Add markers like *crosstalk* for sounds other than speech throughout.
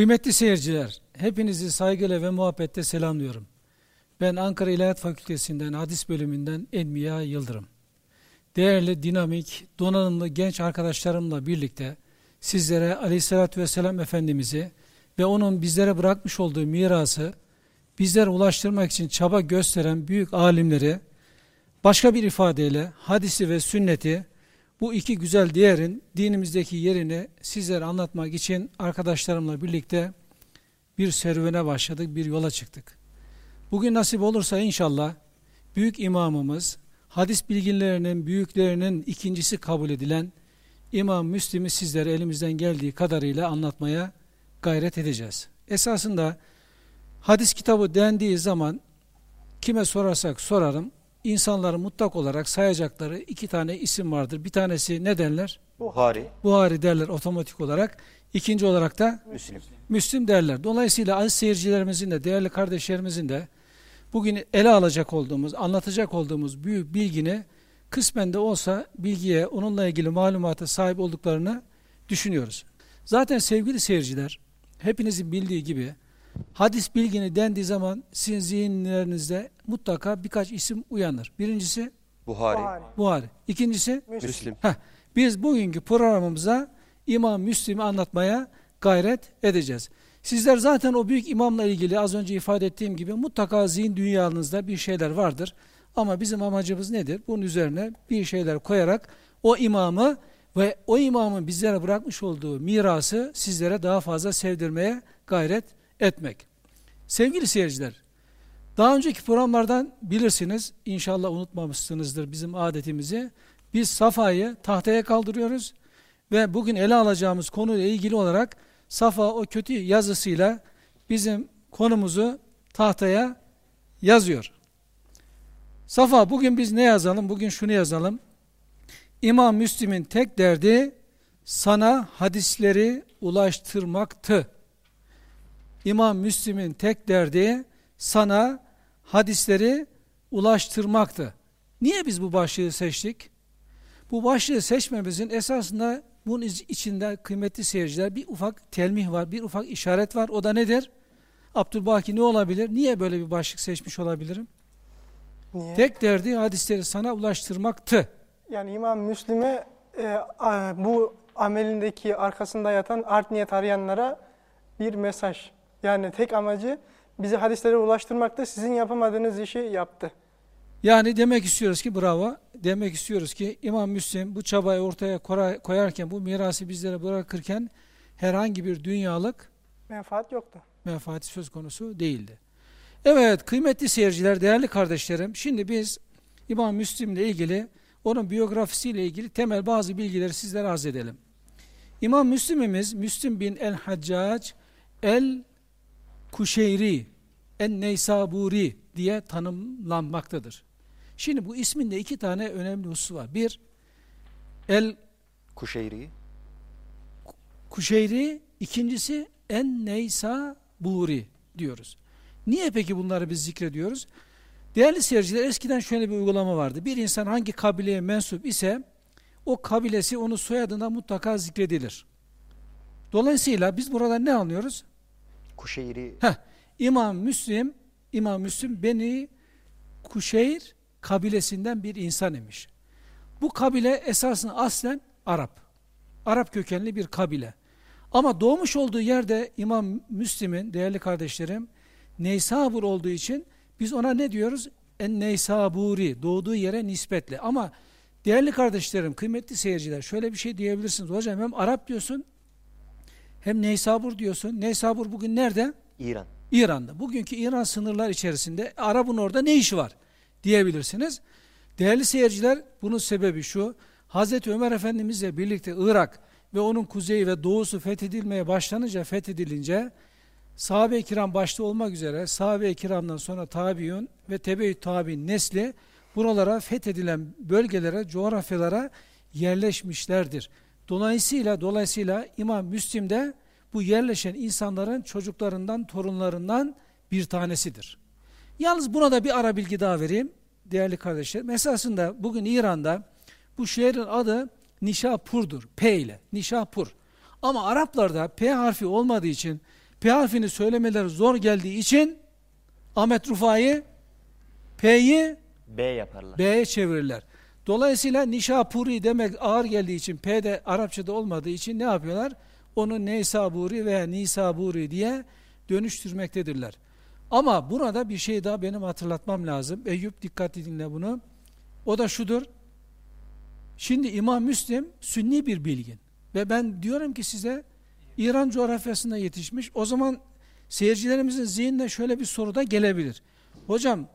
Kıymetli seyirciler, hepinizi saygıyla ve muhabbetle selamlıyorum. Ben Ankara İlahiyat Fakültesinden, hadis bölümünden Enmiya Yıldırım. Değerli, dinamik, donanımlı genç arkadaşlarımla birlikte sizlere Aleyhisselatü Vesselam Efendimiz'i ve onun bizlere bırakmış olduğu mirası bizlere ulaştırmak için çaba gösteren büyük alimleri başka bir ifadeyle hadisi ve sünneti bu iki güzel değerin dinimizdeki yerini sizlere anlatmak için arkadaşlarımla birlikte bir serüvene başladık, bir yola çıktık. Bugün nasip olursa inşallah büyük imamımız, hadis bilginlerinin büyüklerinin ikincisi kabul edilen İmam Müslim'i sizlere elimizden geldiği kadarıyla anlatmaya gayret edeceğiz. Esasında hadis kitabı dendiği zaman kime sorarsak sorarım, insanların mutlak olarak sayacakları iki tane isim vardır. Bir tanesi ne derler? Buhari, Buhari derler otomatik olarak. İkinci olarak da Müslim. Müslim derler. Dolayısıyla aziz seyircilerimizin de, değerli kardeşlerimizin de bugün ele alacak olduğumuz, anlatacak olduğumuz büyük bilgini kısmen de olsa bilgiye, onunla ilgili malumata sahip olduklarını düşünüyoruz. Zaten sevgili seyirciler, hepinizin bildiği gibi hadis bilgini dendiği zaman sizin zihinlerinizde mutlaka birkaç isim uyanır. Birincisi Buhari, Buhari, Buhari. İkincisi Müslim. Heh, biz bugünkü programımıza İmam Müslim'i anlatmaya gayret edeceğiz. Sizler zaten o büyük imamla ilgili az önce ifade ettiğim gibi mutlaka zihin dünyanızda bir şeyler vardır. Ama bizim amacımız nedir? Bunun üzerine bir şeyler koyarak o imamı ve o imamın bizlere bırakmış olduğu mirası sizlere daha fazla sevdirmeye gayret etmek. Sevgili seyirciler, daha önceki programlardan bilirsiniz, inşallah unutmamışsınızdır bizim adetimizi. Biz safayı tahtaya kaldırıyoruz ve bugün ele alacağımız konuyla ilgili olarak Safa o kötü yazısıyla bizim konumuzu tahtaya yazıyor. Safa bugün biz ne yazalım? Bugün şunu yazalım. İmam Müslim'in tek derdi sana hadisleri ulaştırmaktı. İmam Müslim'in tek derdi sana hadisleri ulaştırmaktı. Niye biz bu başlığı seçtik? Bu başlığı seçmemizin esasında bunun içinde kıymetli seyirciler bir ufak telmih var, bir ufak işaret var. O da nedir? Abdülbaki ne olabilir? Niye böyle bir başlık seçmiş olabilirim? Niye? Tek derdi hadisleri sana ulaştırmaktı. Yani İmam Müslim'e e, bu amelindeki arkasında yatan art niyet arayanlara bir mesaj. Yani tek amacı bizi hadislere ulaştırmakta sizin yapamadığınız işi yaptı. Yani demek istiyoruz ki bravo, demek istiyoruz ki İmam Müslim bu çabayı ortaya koyarken, bu mirası bizlere bırakırken herhangi bir dünyalık Menfaat yoktu. menfaati söz konusu değildi. Evet kıymetli seyirciler, değerli kardeşlerim, şimdi biz İmam Müslim'le ilgili, onun biyografisiyle ilgili temel bazı bilgileri sizlere arz edelim. İmam Müslim'imiz, Müslim bin el-Haccac el-Kuşeyri, en-Neysaburi diye tanımlanmaktadır. Şimdi bu isminde iki tane önemli husus var. Bir, el Kuşeyri, Kuşeyri, ikincisi en neysa buri diyoruz. Niye peki bunları biz zikrediyoruz? Değerli seyirciler eskiden şöyle bir uygulama vardı. Bir insan hangi kabileye mensup ise o kabilesi onun soyadına mutlaka zikredilir. Dolayısıyla biz burada ne anlıyoruz? Kuşeyri, Heh, İmam Müslim, İmam Müslim Beni Kuşeyr kabilesinden bir insan imiş. Bu kabile esasında aslen Arap. Arap kökenli bir kabile. Ama doğmuş olduğu yerde İmam Müslim'in değerli kardeşlerim Neysabur olduğu için biz ona ne diyoruz? En Neysaburi doğduğu yere nispetle. Ama değerli kardeşlerim, kıymetli seyirciler şöyle bir şey diyebilirsiniz. Hocam hem Arap diyorsun hem Neysabur diyorsun. Neysabur bugün nerede? İran. İran'da. Bugünkü İran sınırlar içerisinde Arap'ın orada ne işi var diyebilirsiniz. Değerli seyirciler bunun sebebi şu. Hazreti Ömer Efendimizle birlikte Irak ve onun kuzeyi ve doğusu fethedilmeye başlanınca, fethedilince sahabe-i kiram başta olmak üzere sahabe-i kiramdan sonra tabiun ve tebe-i tabi'in nesli buralara fethedilen bölgelere, coğrafyalara yerleşmişlerdir. Dolayısıyla dolayısıyla İmam Müslim de bu yerleşen insanların çocuklarından, torunlarından bir tanesidir. Yalnız buna da bir ara bilgi daha vereyim değerli kardeşlerim. Esasında bugün İran'da bu şehrin adı Nişapur'dur. P ile. Nişapur. Ama Araplarda P harfi olmadığı için P harfini söylemeleri zor geldiği için Ahmet Rufai P'yi B yaparlar. B'ye çevirirler. Dolayısıyla Nişapuri demek ağır geldiği için P'de Arapçada olmadığı için ne yapıyorlar? Onu Neysaburi veya Nisaburi diye dönüştürmektedirler. Ama burada bir şey daha benim hatırlatmam lazım. Eyüp dikkatli dinle bunu. O da şudur. Şimdi İmam Müslim sünni bir bilgin. Ve ben diyorum ki size İran coğrafyasında yetişmiş. O zaman seyircilerimizin zihninde şöyle bir soru da gelebilir. Hocam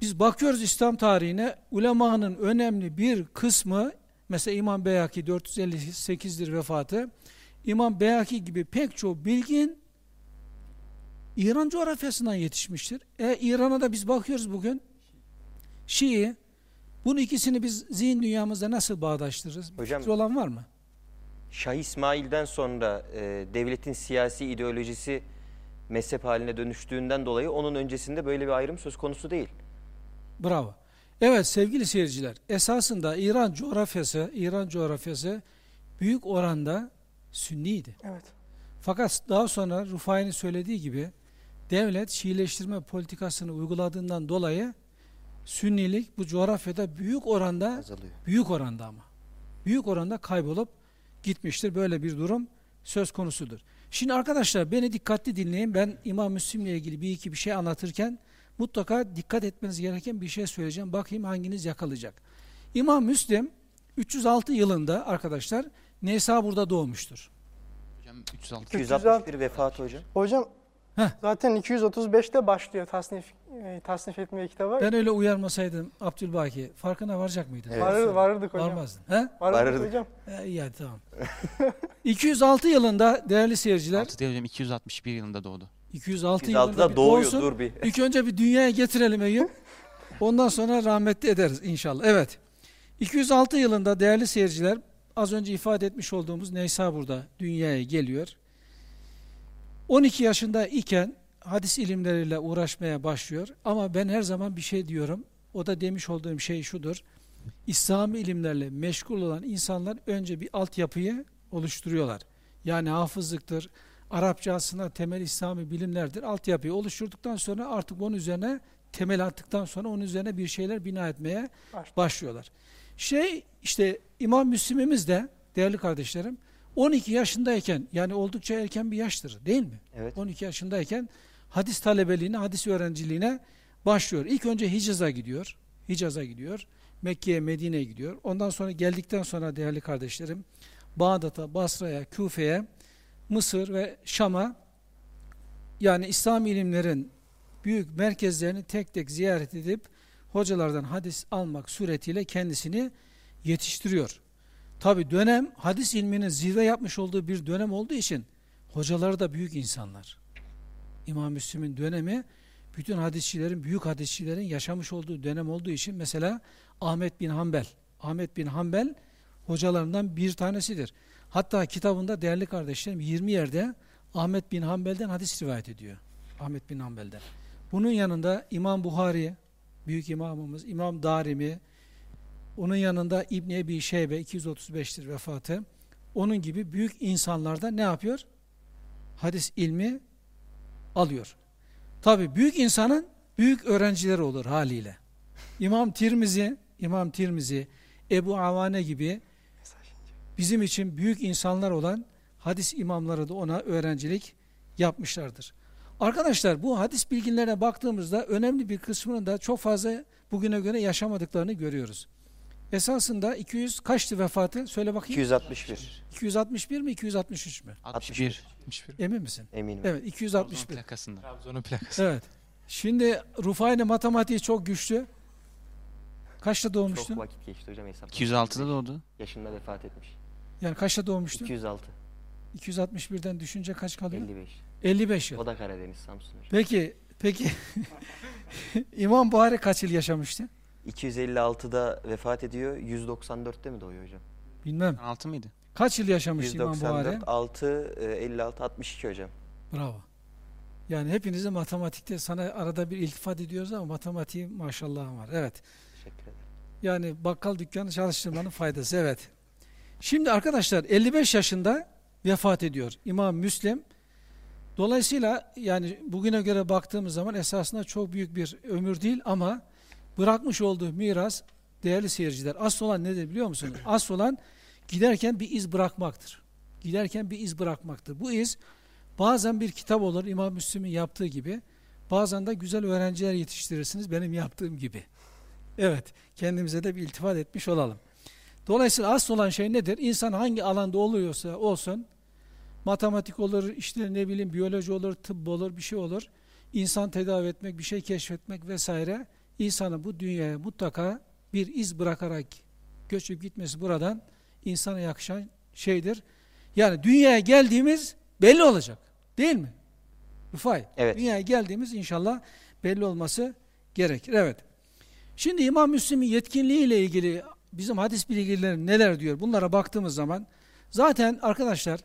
biz bakıyoruz İslam tarihine ulemanın önemli bir kısmı mesela İmam Beyaki 458'dir vefatı. İmam Beyaki gibi pek çok bilgin İran coğrafyasından yetişmiştir. E İran'a da biz bakıyoruz bugün. Şii bunun ikisini biz zihin dünyamızda nasıl bağdaştırırız? Hocam- Fikri olan var mı? Şah İsmail'den sonra e, devletin siyasi ideolojisi mezhep haline dönüştüğünden dolayı onun öncesinde böyle bir ayrım söz konusu değil. Bravo. Evet sevgili seyirciler, esasında İran coğrafyası, İran coğrafyası büyük oranda Sünniydi. Evet. Fakat daha sonra Rufai'nin söylediği gibi devlet Şiileştirme politikasını uyguladığından dolayı Sünnilik bu coğrafyada büyük oranda Azalıyor. büyük oranda ama büyük oranda kaybolup gitmiştir. Böyle bir durum söz konusudur. Şimdi arkadaşlar beni dikkatli dinleyin. Ben İmam Müslim'le ilgili bir iki bir şey anlatırken mutlaka dikkat etmeniz gereken bir şey söyleyeceğim. Bakayım hanginiz yakalayacak. İmam Müslim 306 yılında arkadaşlar Nesabur'da doğmuştur. Hocam 306. 261 vefat hocam. Hocam Heh. zaten 235'te başlıyor tasnif e, tasnif etmeye kitaba. Ben öyle uyarmasaydım Abdülbaki farkına varacak mıydın? Evet. Varır, varırdık hocam. Varmazdın. He? Varırdık, Varırdık. hocam. E, iyi hadi tamam. *laughs* 206 yılında değerli seyirciler 6 değil hocam 261 yılında doğdu. 206 yılında 206'da bir doğuyor doğsun. dur bir. İlk önce bir dünyaya getirelim Eyüp. Ondan sonra rahmetli ederiz inşallah. Evet. 206 yılında değerli seyirciler az önce ifade etmiş olduğumuz Neysabur'da dünyaya geliyor. 12 yaşında iken hadis ilimleriyle uğraşmaya başlıyor. Ama ben her zaman bir şey diyorum. O da demiş olduğum şey şudur. İslami ilimlerle meşgul olan insanlar önce bir altyapıyı oluşturuyorlar. Yani hafızlıktır, Arapça aslında temel İslami bilimlerdir. Altyapıyı oluşturduktan sonra artık onun üzerine temel attıktan sonra onun üzerine bir şeyler bina etmeye Başlıyor. başlıyorlar. Şey işte İmam Müslim'imiz de değerli kardeşlerim 12 yaşındayken yani oldukça erken bir yaştır değil mi? Evet. 12 yaşındayken hadis talebeliğine, hadis öğrenciliğine başlıyor. İlk önce Hicaz'a gidiyor. Hicaz'a gidiyor. Mekke'ye, Medine'ye gidiyor. Ondan sonra geldikten sonra değerli kardeşlerim Bağdat'a, Basra'ya, Küfe'ye, Mısır ve Şam'a yani İslam ilimlerin büyük merkezlerini tek tek ziyaret edip hocalardan hadis almak suretiyle kendisini yetiştiriyor. Tabi dönem hadis ilminin zirve yapmış olduğu bir dönem olduğu için hocaları da büyük insanlar. İmam Müslim'in dönemi bütün hadisçilerin, büyük hadisçilerin yaşamış olduğu dönem olduğu için mesela Ahmet bin Hanbel, Ahmet bin Hanbel hocalarından bir tanesidir. Hatta kitabında değerli kardeşlerim 20 yerde Ahmet bin Hanbel'den hadis rivayet ediyor. Ahmet bin Hanbel'den. Bunun yanında İmam Buhari, büyük imamımız, İmam Darimi, onun yanında İbn Ebi Şeybe 235'tir vefatı. Onun gibi büyük insanlarda ne yapıyor? Hadis ilmi alıyor. Tabi büyük insanın büyük öğrencileri olur haliyle. İmam Tirmizi, İmam Tirmizi, Ebu Avane gibi bizim için büyük insanlar olan hadis imamları da ona öğrencilik yapmışlardır. Arkadaşlar bu hadis bilginlerine baktığımızda önemli bir kısmının da çok fazla bugüne göre yaşamadıklarını görüyoruz. Esasında 200 kaçtı vefatı? Söyle bakayım. 261 261 mi 263 mü? 61. 61. Emin misin? eminim. Evet Trabzon 261. plakasında. Trabzon'un plakası. Evet. Şimdi Rufai'nin matematiği çok güçlü. Kaçta doğmuştu? Çok vakit geçti hocam hesap. 206'da doğdu. Yaşında vefat etmiş. Yani kaçta doğmuştu? 206, 261'den düşünce kaç kalıyor? 55. 55 yıl. O da Karadeniz Samsun hocam. Peki, peki *laughs* İmam Buhari kaç yıl yaşamıştı? 256'da vefat ediyor. 194'te mi doğuyor hocam? Bilmem. 6 mıydı? Kaç yıl yaşamıştı İmam Buhari? 194, 6, e, 56, 62 hocam. Bravo. Yani hepinize matematikte sana arada bir iltifat ediyoruz ama matematiği maşallah var. Evet. Teşekkür ederim. Yani bakkal dükkanı çalıştırmanın faydası. Evet. Şimdi arkadaşlar 55 yaşında vefat ediyor İmam Müslim. Dolayısıyla yani bugüne göre baktığımız zaman esasında çok büyük bir ömür değil ama bırakmış olduğu miras değerli seyirciler asıl olan nedir biliyor musunuz? *clears throat* Asıl olan giderken bir iz bırakmaktır. Giderken bir iz bırakmaktır. Bu iz bazen bir kitap olur İmam Müslim'in yaptığı gibi bazen de güzel öğrenciler yetiştirirsiniz benim yaptığım gibi. Evet kendimize de bir iltifat etmiş olalım. Dolayısıyla asıl olan şey nedir? İnsan hangi alanda oluyorsa olsun matematik olur, işte ne bileyim biyoloji olur, tıp olur, bir şey olur. İnsan tedavi etmek, bir şey keşfetmek vesaire insanın bu dünyaya mutlaka bir iz bırakarak göçüp gitmesi buradan insana yakışan şeydir. Yani dünyaya geldiğimiz belli olacak. Değil mi? Rufay. Evet. Dünyaya geldiğimiz inşallah belli olması gerekir. Evet. Şimdi İmam Müslim'in yetkinliği ile ilgili bizim hadis bilgileri neler diyor? Bunlara baktığımız zaman zaten arkadaşlar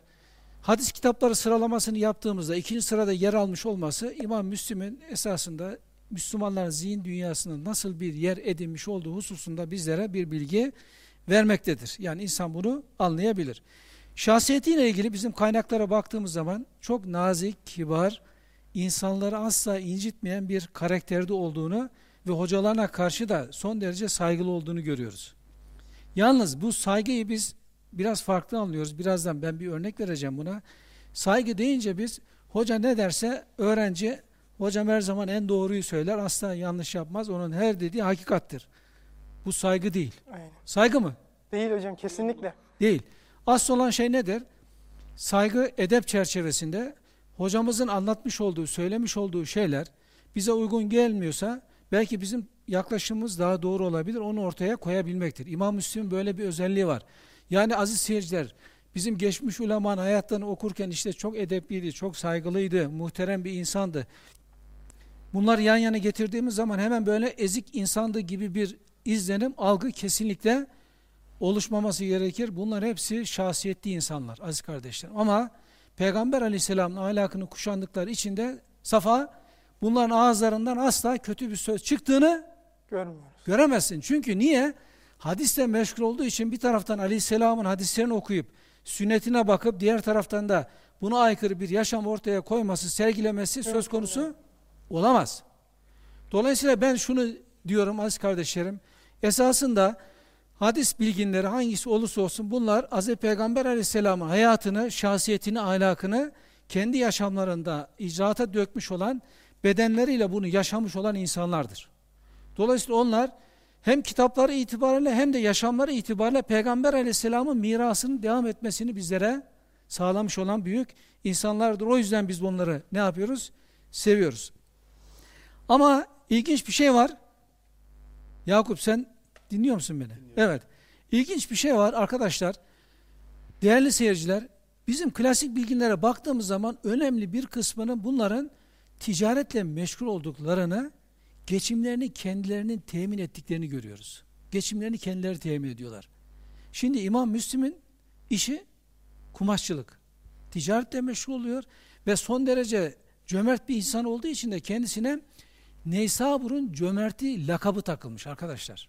hadis kitapları sıralamasını yaptığımızda ikinci sırada yer almış olması İmam Müslim'in esasında Müslümanların zihin dünyasının nasıl bir yer edinmiş olduğu hususunda bizlere bir bilgi vermektedir. Yani insan bunu anlayabilir. Şahsiyetiyle ilgili bizim kaynaklara baktığımız zaman çok nazik, kibar, insanları asla incitmeyen bir karakterde olduğunu ve hocalarına karşı da son derece saygılı olduğunu görüyoruz. Yalnız bu saygıyı biz biraz farklı anlıyoruz. Birazdan ben bir örnek vereceğim buna. Saygı deyince biz hoca ne derse öğrenci hocam her zaman en doğruyu söyler. Asla yanlış yapmaz. Onun her dediği hakikattir. Bu saygı değil. Aynen. Saygı mı? Değil hocam kesinlikle. Değil. Asıl olan şey nedir? Saygı edep çerçevesinde hocamızın anlatmış olduğu, söylemiş olduğu şeyler bize uygun gelmiyorsa belki bizim yaklaşımımız daha doğru olabilir. Onu ortaya koyabilmektir. İmam Müslim'in böyle bir özelliği var. Yani aziz seyirciler bizim geçmiş ulemanın hayatlarını okurken işte çok edepliydi, çok saygılıydı, muhterem bir insandı. Bunlar yan yana getirdiğimiz zaman hemen böyle ezik insandı gibi bir izlenim, algı kesinlikle oluşmaması gerekir. Bunlar hepsi şahsiyetli insanlar aziz kardeşlerim. Ama Peygamber aleyhisselamın ahlakını kuşandıkları içinde safa bunların ağızlarından asla kötü bir söz çıktığını Görmüyoruz. göremezsin. Çünkü niye? Hadisle meşgul olduğu için bir taraftan aleyhisselamın hadislerini okuyup sünnetine bakıp diğer taraftan da buna aykırı bir yaşam ortaya koyması, sergilemesi söz konusu olamaz. Dolayısıyla ben şunu diyorum aziz kardeşlerim, esasında hadis bilginleri hangisi olursa olsun bunlar Hz. Peygamber aleyhisselamın hayatını, şahsiyetini, ahlakını kendi yaşamlarında icraata dökmüş olan, bedenleriyle bunu yaşamış olan insanlardır. Dolayısıyla onlar hem kitapları itibariyle hem de yaşamları itibariyle Peygamber aleyhisselamın mirasının devam etmesini bizlere sağlamış olan büyük insanlardır. O yüzden biz onları ne yapıyoruz? Seviyoruz. Ama ilginç bir şey var. Yakup sen dinliyor musun beni? Evet. İlginç bir şey var arkadaşlar. Değerli seyirciler, bizim klasik bilginlere baktığımız zaman önemli bir kısmının bunların ticaretle meşgul olduklarını, geçimlerini kendilerinin temin ettiklerini görüyoruz. Geçimlerini kendileri temin ediyorlar. Şimdi İmam Müslim'in işi kumaşçılık. Ticaretle meşgul oluyor ve son derece cömert bir insan olduğu için de kendisine Neysabur'un cömerti lakabı takılmış arkadaşlar.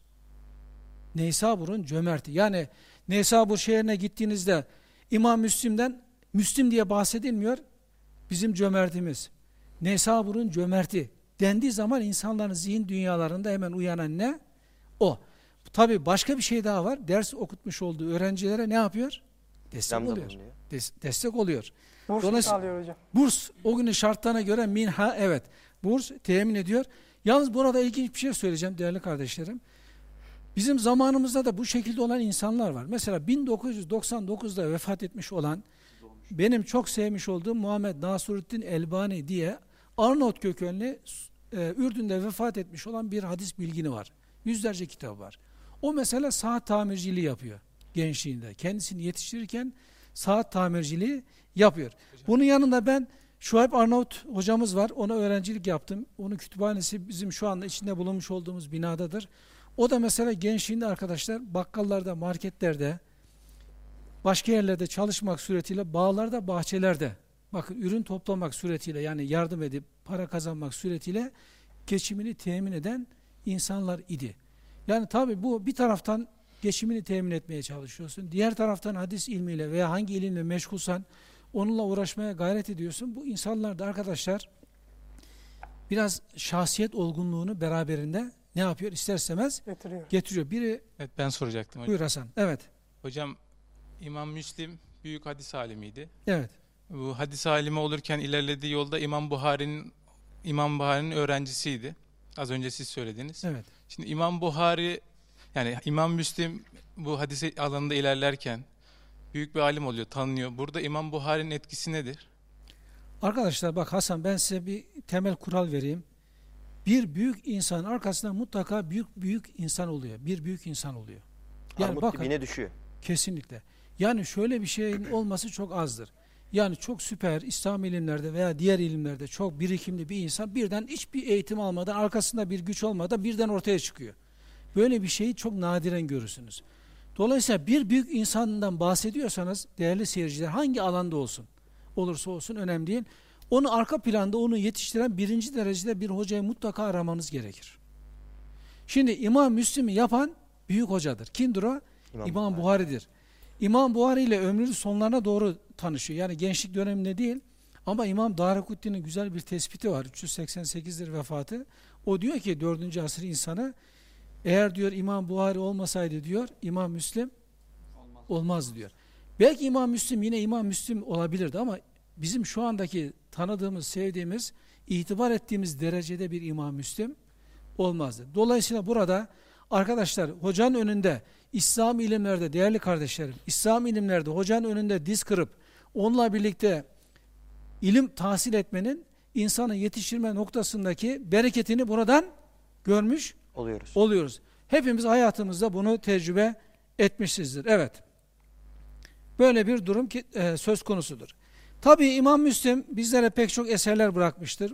Neysabur'un cömerti. Yani Neysabur şehrine gittiğinizde İmam Müslim'den Müslim diye bahsedilmiyor. Bizim cömertimiz. Neysabur'un cömerti dendiği zaman insanların zihin dünyalarında hemen uyanan ne? O. Tabi başka bir şey daha var. Ders okutmuş olduğu öğrencilere ne yapıyor? Destek İkramda oluyor. Des- destek oluyor. Burs Dolayısıyla- sağlıyor hocam. Burs o günün şartlarına göre minha evet. Burs temin ediyor. Yalnız burada ilginç bir şey söyleyeceğim değerli kardeşlerim. Bizim zamanımızda da bu şekilde olan insanlar var. Mesela 1999'da vefat etmiş olan benim çok sevmiş olduğum Muhammed Nasuruddin Elbani diye Arnavut kökenli e, Ürdün'de vefat etmiş olan bir hadis bilgini var. Yüzlerce kitabı var. O mesela saat tamirciliği yapıyor gençliğinde. Kendisini yetiştirirken saat tamirciliği yapıyor. Bunun yanında ben Şuayb Arnavut hocamız var. Ona öğrencilik yaptım. Onun kütüphanesi bizim şu anda içinde bulunmuş olduğumuz binadadır. O da mesela gençliğinde arkadaşlar bakkallarda, marketlerde, başka yerlerde çalışmak suretiyle bağlarda, bahçelerde bakın ürün toplamak suretiyle yani yardım edip para kazanmak suretiyle geçimini temin eden insanlar idi. Yani tabi bu bir taraftan geçimini temin etmeye çalışıyorsun. Diğer taraftan hadis ilmiyle veya hangi ilimle meşgulsan Onunla uğraşmaya gayret ediyorsun. Bu insanlar da arkadaşlar biraz şahsiyet olgunluğunu beraberinde ne yapıyor? İster istemez Getiriyor. getiriyor. Biri Evet ben soracaktım hocam. buyur Hasan. Evet. Hocam İmam Müslim büyük hadis alimiydi. Evet. Bu hadis alimi olurken ilerlediği yolda İmam Buhari'nin İmam Buhari'nin öğrencisiydi. Az önce siz söylediniz. Evet. Şimdi İmam Buhari yani İmam Müslim bu hadis alanında ilerlerken büyük bir alim oluyor, tanınıyor. Burada İmam Buhari'nin etkisi nedir? Arkadaşlar bak Hasan ben size bir temel kural vereyim. Bir büyük insanın arkasında mutlaka büyük büyük insan oluyor. Bir büyük insan oluyor. Yani Armut bakın dibine düşüyor. kesinlikle. Yani şöyle bir şeyin olması çok azdır. Yani çok süper İslam ilimlerde veya diğer ilimlerde çok birikimli bir insan birden hiçbir eğitim almadan arkasında bir güç olmadan birden ortaya çıkıyor. Böyle bir şeyi çok nadiren görürsünüz. Dolayısıyla bir büyük insandan bahsediyorsanız değerli seyirciler hangi alanda olsun olursa olsun önemli değil. Onu arka planda onu yetiştiren birinci derecede bir hocayı mutlaka aramanız gerekir. Şimdi İmam Müslim'i yapan büyük hocadır. Kimdir o? İmam, İmam Buhari. Buhari'dir. İmam Buhari ile ömrünün sonlarına doğru tanışıyor. Yani gençlik döneminde değil. Ama İmam Darakutti'nin güzel bir tespiti var. 388'dir vefatı. O diyor ki 4. asır insanı eğer diyor İmam Buhari olmasaydı diyor İmam Müslim olmaz diyor. Belki İmam Müslim yine İmam Müslim olabilirdi ama bizim şu andaki tanıdığımız, sevdiğimiz, itibar ettiğimiz derecede bir İmam Müslim olmazdı. Dolayısıyla burada arkadaşlar hocanın önünde İslam ilimlerde değerli kardeşlerim, İslam ilimlerde hocanın önünde diz kırıp onunla birlikte ilim tahsil etmenin insanı yetiştirme noktasındaki bereketini buradan görmüş oluyoruz. oluyoruz. Hepimiz hayatımızda bunu tecrübe etmişizdir. Evet. Böyle bir durum ki, e, söz konusudur. Tabii İmam Müslim bizlere pek çok eserler bırakmıştır.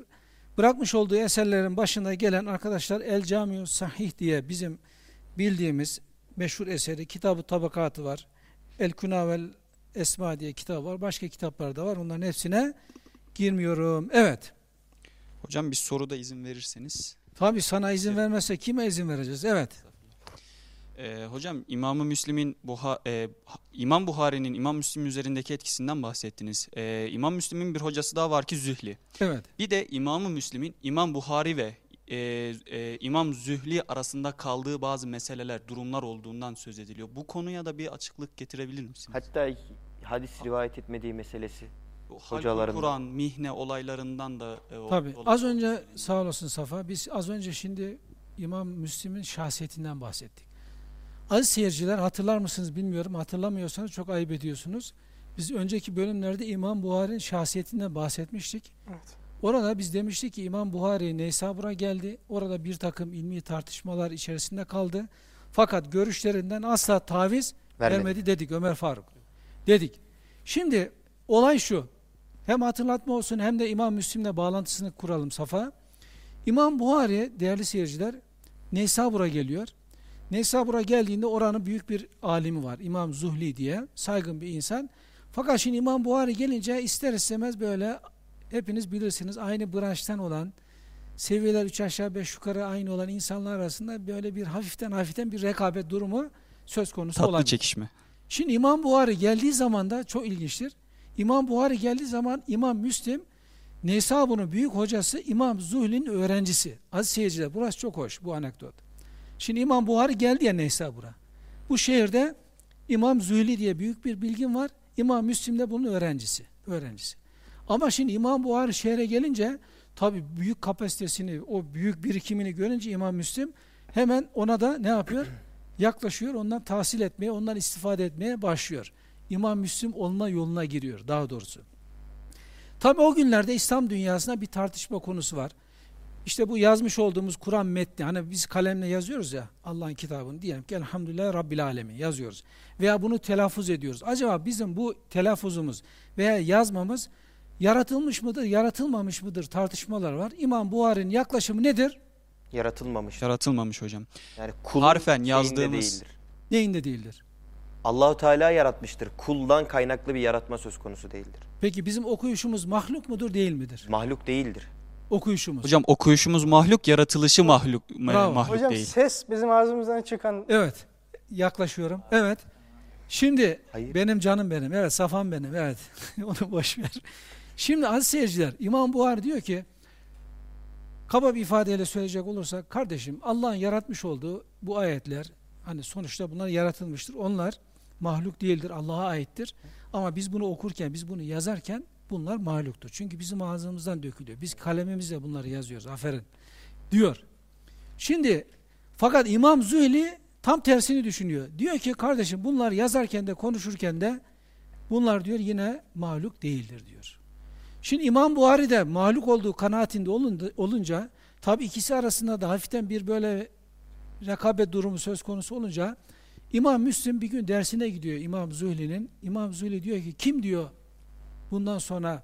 Bırakmış olduğu eserlerin başında gelen arkadaşlar El Camiu Sahih diye bizim bildiğimiz meşhur eseri, kitabı tabakatı var. El Kunavel Esma diye kitap var. Başka kitaplar da var. Onların hepsine girmiyorum. Evet. Hocam bir soruda izin verirseniz. Tabii sana izin vermezse kime izin vereceğiz? Evet. Ee, hocam İmam-ı Müslim'in Buha, e, İmam Buhari'nin İmam Müslim üzerindeki etkisinden bahsettiniz. Ee, İmam Müslim'in bir hocası daha var ki Zühli. Evet. Bir de İmam-ı Müslim'in İmam Buhari ve e, e, İmam Zühli arasında kaldığı bazı meseleler, durumlar olduğundan söz ediliyor. Bu konuya da bir açıklık getirebilir misiniz? Hatta hadis rivayet etmediği meselesi. Hocalarından. Kur'an, mihne olaylarından da e, o- Tabii. dolayı- Az önce sağ olasın Safa. Biz az önce şimdi İmam Müslim'in şahsiyetinden bahsettik. Aziz seyirciler hatırlar mısınız bilmiyorum. Hatırlamıyorsanız çok ayıp ediyorsunuz. Biz önceki bölümlerde İmam Buhari'nin şahsiyetinden bahsetmiştik. Evet. Orada biz demiştik ki İmam Buhari Neysabur'a geldi. Orada bir takım ilmi tartışmalar içerisinde kaldı. Fakat görüşlerinden asla taviz Vermedi. vermedi dedik Ömer Faruk. Dedik. Şimdi olay şu. Hem hatırlatma olsun hem de İmam Müslim'le bağlantısını kuralım Safa. İmam Buhari değerli seyirciler Neysabur'a geliyor. Neysabur'a geldiğinde oranın büyük bir alimi var. İmam Zuhli diye saygın bir insan. Fakat şimdi İmam Buhari gelince ister istemez böyle hepiniz bilirsiniz aynı branştan olan seviyeler üç aşağı beş yukarı aynı olan insanlar arasında böyle bir hafiften hafiften bir rekabet durumu söz konusu tatlı olan. çekişme. Şimdi İmam Buhari geldiği zaman da çok ilginçtir. İmam Buhari geldiği zaman İmam Müslim Nesabu'nun büyük hocası İmam Zuhli'nin öğrencisi. Aziz seyirciler burası çok hoş bu anekdot. Şimdi İmam Buhari geldi ya Nesabur'a. Bu şehirde İmam Zuhli diye büyük bir bilgin var. İmam Müslim de bunun öğrencisi. öğrencisi. Ama şimdi İmam Buhari şehre gelince tabi büyük kapasitesini, o büyük birikimini görünce İmam Müslim hemen ona da ne yapıyor? *clears throat* Yaklaşıyor, ondan tahsil etmeye, ondan istifade etmeye başlıyor. İmam Müslim olma yoluna giriyor daha doğrusu. Tabi o günlerde İslam dünyasında bir tartışma konusu var. İşte bu yazmış olduğumuz Kur'an metni, hani biz kalemle yazıyoruz ya Allah'ın kitabını diyelim ki Elhamdülillah Rabbil Alemin yazıyoruz. Veya bunu telaffuz ediyoruz. Acaba bizim bu telaffuzumuz veya yazmamız yaratılmış mıdır, yaratılmamış mıdır tartışmalar var. İmam Buhari'nin yaklaşımı nedir? Yaratılmamış. Yaratılmamış hocam. Yani kulun Harfen yazdığımız- değildir. Neyinde değildir? Allahu Teala yaratmıştır. Kuldan kaynaklı bir yaratma söz konusu değildir. Peki bizim okuyuşumuz mahluk mudur değil midir? Mahluk değildir. Okuyuşumuz. Hocam okuyuşumuz mahluk, yaratılışı mahluk, ma- Bravo. mahluk Hocam değil. ses bizim ağzımızdan çıkan Evet. Yaklaşıyorum. Evet. Şimdi Hayır. benim canım benim. Evet safam benim. Evet. *laughs* Onu boş ver. Şimdi aziz seyirciler İmam Buhari diyor ki kaba bir ifadeyle söyleyecek olursak kardeşim Allah'ın yaratmış olduğu bu ayetler hani sonuçta bunlar yaratılmıştır. Onlar mahluk değildir. Allah'a aittir. Ama biz bunu okurken, biz bunu yazarken bunlar mahluktur. Çünkü bizim ağzımızdan dökülüyor. Biz kalemimizle bunları yazıyoruz. Aferin. Diyor. Şimdi fakat İmam Zühli tam tersini düşünüyor. Diyor ki kardeşim bunlar yazarken de konuşurken de bunlar diyor yine mahluk değildir diyor. Şimdi İmam Buhari de mahluk olduğu kanaatinde olunca, tabi ikisi arasında da hafiften bir böyle rekabet durumu söz konusu olunca İmam Müslim bir gün dersine gidiyor İmam Zühli'nin. İmam Zühli diyor ki kim diyor bundan sonra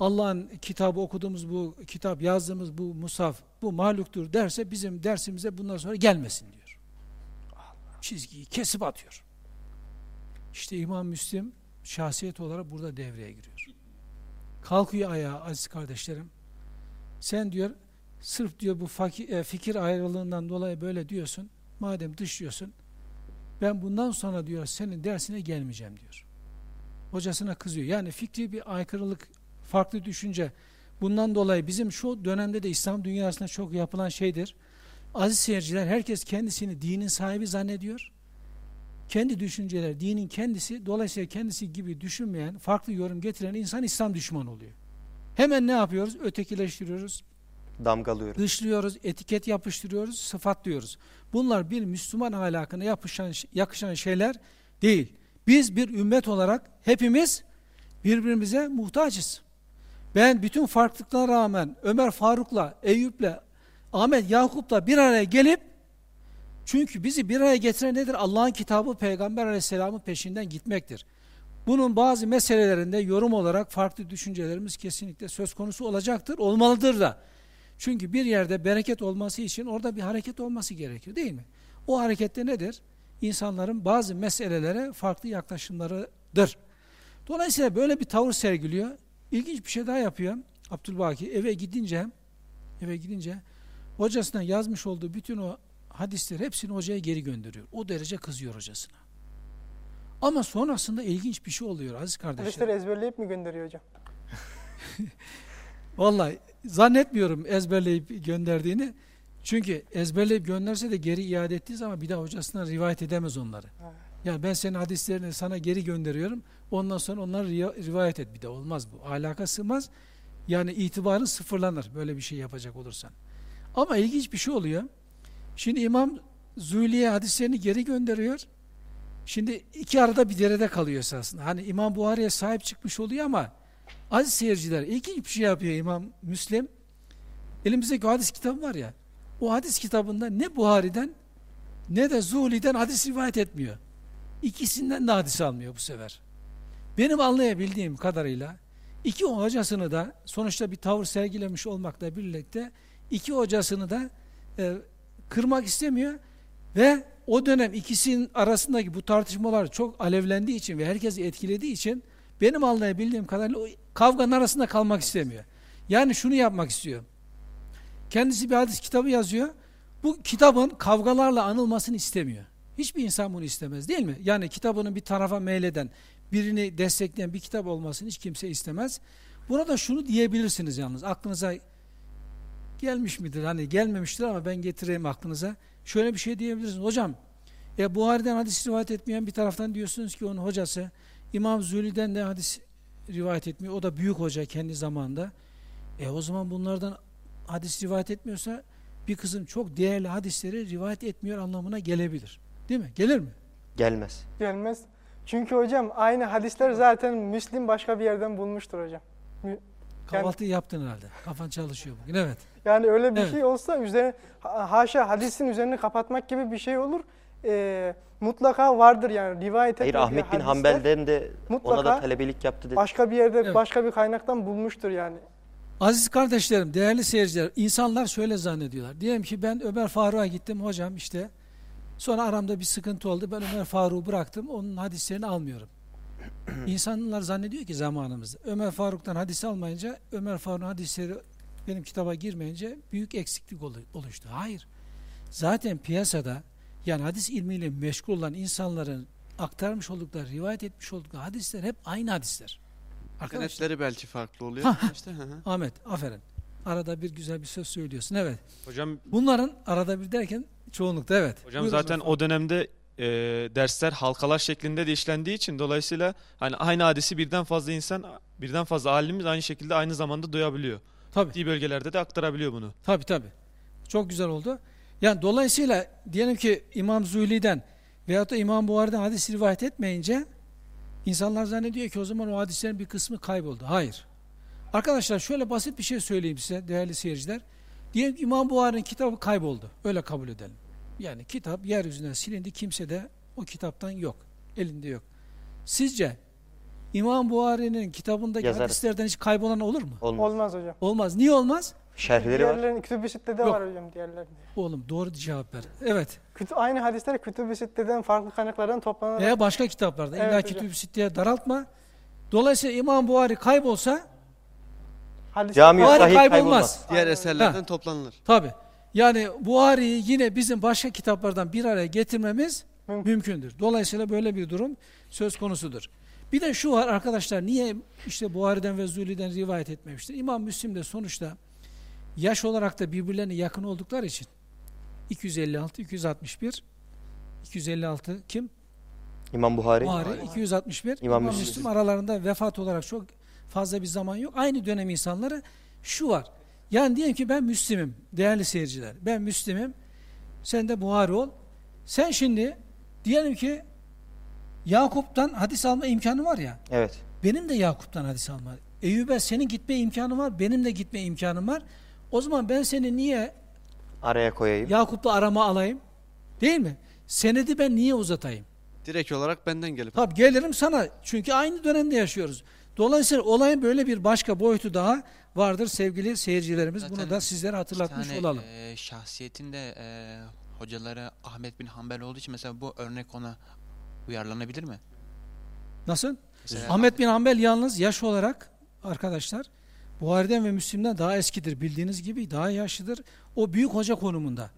Allah'ın kitabı okuduğumuz bu kitap yazdığımız bu musaf bu mahluktur derse bizim dersimize bundan sonra gelmesin diyor. Çizgiyi kesip atıyor. İşte İmam Müslim şahsiyet olarak burada devreye giriyor. Kalkıyor ayağa aziz kardeşlerim. Sen diyor sırf diyor bu fakir, e, fikir ayrılığından dolayı böyle diyorsun. Madem dışlıyorsun ben bundan sonra diyor senin dersine gelmeyeceğim diyor. Hocasına kızıyor. Yani fikri bir aykırılık, farklı düşünce. Bundan dolayı bizim şu dönemde de İslam dünyasında çok yapılan şeydir. Aziz seyirciler herkes kendisini dinin sahibi zannediyor. Kendi düşünceler dinin kendisi, dolayısıyla kendisi gibi düşünmeyen, farklı yorum getiren insan İslam düşmanı oluyor. Hemen ne yapıyoruz? Ötekileştiriyoruz, Damgalıyor. dışlıyoruz, etiket yapıştırıyoruz, sıfatlıyoruz. Bunlar bir Müslüman ahlakına yapışan, yakışan şeyler değil. Biz bir ümmet olarak hepimiz birbirimize muhtacız. Ben bütün farklılıklara rağmen Ömer Faruk'la, Eyüp'le, Ahmet Yakup'la bir araya gelip çünkü bizi bir araya getiren nedir? Allah'ın kitabı Peygamber Aleyhisselam'ın peşinden gitmektir. Bunun bazı meselelerinde yorum olarak farklı düşüncelerimiz kesinlikle söz konusu olacaktır, olmalıdır da. Çünkü bir yerde bereket olması için orada bir hareket olması gerekiyor değil mi? O harekette nedir? İnsanların bazı meselelere farklı yaklaşımlarıdır. Dolayısıyla böyle bir tavır sergiliyor. İlginç bir şey daha yapıyor. Abdülbaki eve gidince eve gidince hocasına yazmış olduğu bütün o hadisleri hepsini hocaya geri gönderiyor. O derece kızıyor hocasına. Ama sonrasında ilginç bir şey oluyor aziz kardeşler. Hadisleri ezberleyip mi gönderiyor hocam? *laughs* Vallahi zannetmiyorum ezberleyip gönderdiğini. Çünkü ezberleyip gönderse de geri iade ettiği zaman bir daha hocasına rivayet edemez onları. Ha. Ya ben senin hadislerini sana geri gönderiyorum. Ondan sonra onları rivayet et bir de olmaz bu. Alaka sığmaz. Yani itibarın sıfırlanır böyle bir şey yapacak olursan. Ama ilginç bir şey oluyor. Şimdi İmam Züliye hadislerini geri gönderiyor. Şimdi iki arada bir derede kalıyor esasında. Hani İmam Buhari'ye sahip çıkmış oluyor ama aziz seyirciler ilginç bir şey yapıyor İmam Müslim. Elimizdeki hadis kitabı var ya. O hadis kitabında ne Buhari'den ne de Zuhli'den hadis rivayet etmiyor. İkisinden de hadis almıyor bu sefer. Benim anlayabildiğim kadarıyla iki hocasını da sonuçta bir tavır sergilemiş olmakla birlikte iki hocasını da e, kırmak istemiyor ve o dönem ikisinin arasındaki bu tartışmalar çok alevlendiği için ve herkesi etkilediği için benim anlayabildiğim kadarıyla o kavganın arasında kalmak istemiyor. Yani şunu yapmak istiyor. Kendisi bir hadis kitabı yazıyor. Bu kitabın kavgalarla anılmasını istemiyor. Hiçbir insan bunu istemez değil mi? Yani kitabını bir tarafa meyleden, birini destekleyen bir kitap olmasını hiç kimse istemez. Burada şunu diyebilirsiniz yalnız aklınıza gelmiş midir? Hani gelmemiştir ama ben getireyim aklınıza. Şöyle bir şey diyebilirsiniz. Hocam e, Buhari'den hadis rivayet etmeyen bir taraftan diyorsunuz ki onun hocası İmam Züli'den de hadis rivayet etmiyor. O da büyük hoca kendi zamanında. E o zaman bunlardan hadis rivayet etmiyorsa bir kızım çok değerli hadisleri rivayet etmiyor anlamına gelebilir. Değil mi? Gelir mi? Gelmez. Gelmez. Çünkü hocam aynı hadisler zaten Müslim başka bir yerden bulmuştur hocam. Kahvaltıyı yaptın herhalde. Kafan çalışıyor bugün. Evet. Yani öyle bir Evet. şey olsa üzerine ha- haşa hadisin üzerini kapatmak gibi bir şey olur. Ee, mutlaka vardır yani rivayet Hayır Ahmet bin Hanbel'den de ona da talebelik yaptı dedi. Başka bir yerde Evet. başka bir kaynaktan bulmuştur yani. Aziz kardeşlerim, değerli seyirciler, insanlar şöyle zannediyorlar. Diyelim ki ben Ömer Faruk'a gittim hocam işte. Sonra aramda bir sıkıntı oldu. Ben Ömer Faruk'u bıraktım. Onun hadislerini almıyorum. İnsanlar zannediyor ki zamanımızda. Ömer Faruk'tan hadis almayınca Ömer Faruk'un hadisleri benim kitaba girmeyince büyük eksiklik olu- oluştu. Hayır. Zaten piyasada yani hadis ilmiyle meşgul olan insanların aktarmış oldukları, rivayet etmiş oldukları hadisler hep aynı hadisler. Arkadaşlar, Senetleri belki farklı oluyor. Ha, ha. işte, hı hı. Ahmet aferin. Arada bir güzel bir söz söylüyorsun. Evet. Hocam Bunların arada bir derken çoğunlukta evet. hocam Buyurun zaten o dönemde e, dersler halkalar şeklinde de işlendiği için dolayısıyla hani aynı hadisi birden fazla insan birden fazla alimimiz aynı şekilde aynı zamanda duyabiliyor. Tabii. Gittiği bölgelerde de aktarabiliyor bunu. Tabii tabii. Çok güzel oldu. Yani dolayısıyla diyelim ki İmam Zuhli'den veyahut da İmam Buhari'den hadis rivayet etmeyince insanlar zannediyor ki o zaman o hadislerin bir kısmı kayboldu. Hayır. Arkadaşlar şöyle basit bir şey söyleyeyim size değerli seyirciler. Diyelim ki İmam Buhari'nin kitabı kayboldu. Öyle kabul edelim. Yani kitap yeryüzünden silindi. Kimse de o kitaptan yok. Elinde yok. Sizce İmam Buhari'nin kitabındaki Yazar. hadislerden hiç kaybolan olur mu? Olmaz. Olmaz hocam. Olmaz. Niye olmaz? Şerhleri var. Diğerlerin kütüb-i sittede Yok. var hocam diğerlerinde. Oğlum doğru cevap ver. Evet. Kütü- aynı hadisler kütüb-i sitteden farklı kaynaklardan toplanarak Veya başka kitaplarda. Evet İlla. Kütüb-i Sitte'ye daraltma. Dolayısıyla İmam Buhari kaybolsa hadis Cami Buhari kaybolmaz. kaybolmaz. Diğer eserlerden Ha. toplanılır. tabi. Yani Buhari'yi yine bizim başka kitaplardan bir araya getirmemiz Mümkün. mümkündür. Dolayısıyla böyle bir durum söz konusudur. Bir de şu var arkadaşlar niye işte Buhari'den ve Zuhli'den rivayet etmemiştir? İmam Müslim de sonuçta yaş olarak da birbirlerine yakın oldukları için 256, 261 256 kim? İmam Buhari. Buhari 261. İmam İmam. Müslim aralarında vefat olarak çok fazla bir zaman yok. Aynı dönem insanları şu var. Yani diyelim ki ben Müslim'im değerli seyirciler. Ben Müslim'im. Sen de Buhari ol. Sen şimdi diyelim ki Yakup'tan hadis alma imkanı var ya. Evet. Benim de Yakup'tan hadis alma. Eyüp'e senin gitme imkanı var. Benim de gitme imkanım var. O zaman ben seni niye Araya koyayım. Yakup'la arama alayım? Değil mi? Senedi ben niye uzatayım? Direkt olarak benden gelip. Tabii gelirim sana. Çünkü aynı dönemde yaşıyoruz. Dolayısıyla olayın böyle bir başka boyutu daha vardır sevgili seyircilerimiz. Bunu Zaten da sizlere hatırlatmış tane, olalım. e, şahsiyetinde e, hocaları Ahmet bin Hanbel olduğu için mesela bu örnek ona uyarlanabilir mi? Nasıl? Mesela Ahmet bin Hanbel yalnız yaş olarak arkadaşlar Buhari'den ve Müslim'den daha eskidir. Bildiğiniz gibi daha yaşlıdır. O büyük hoca konumunda.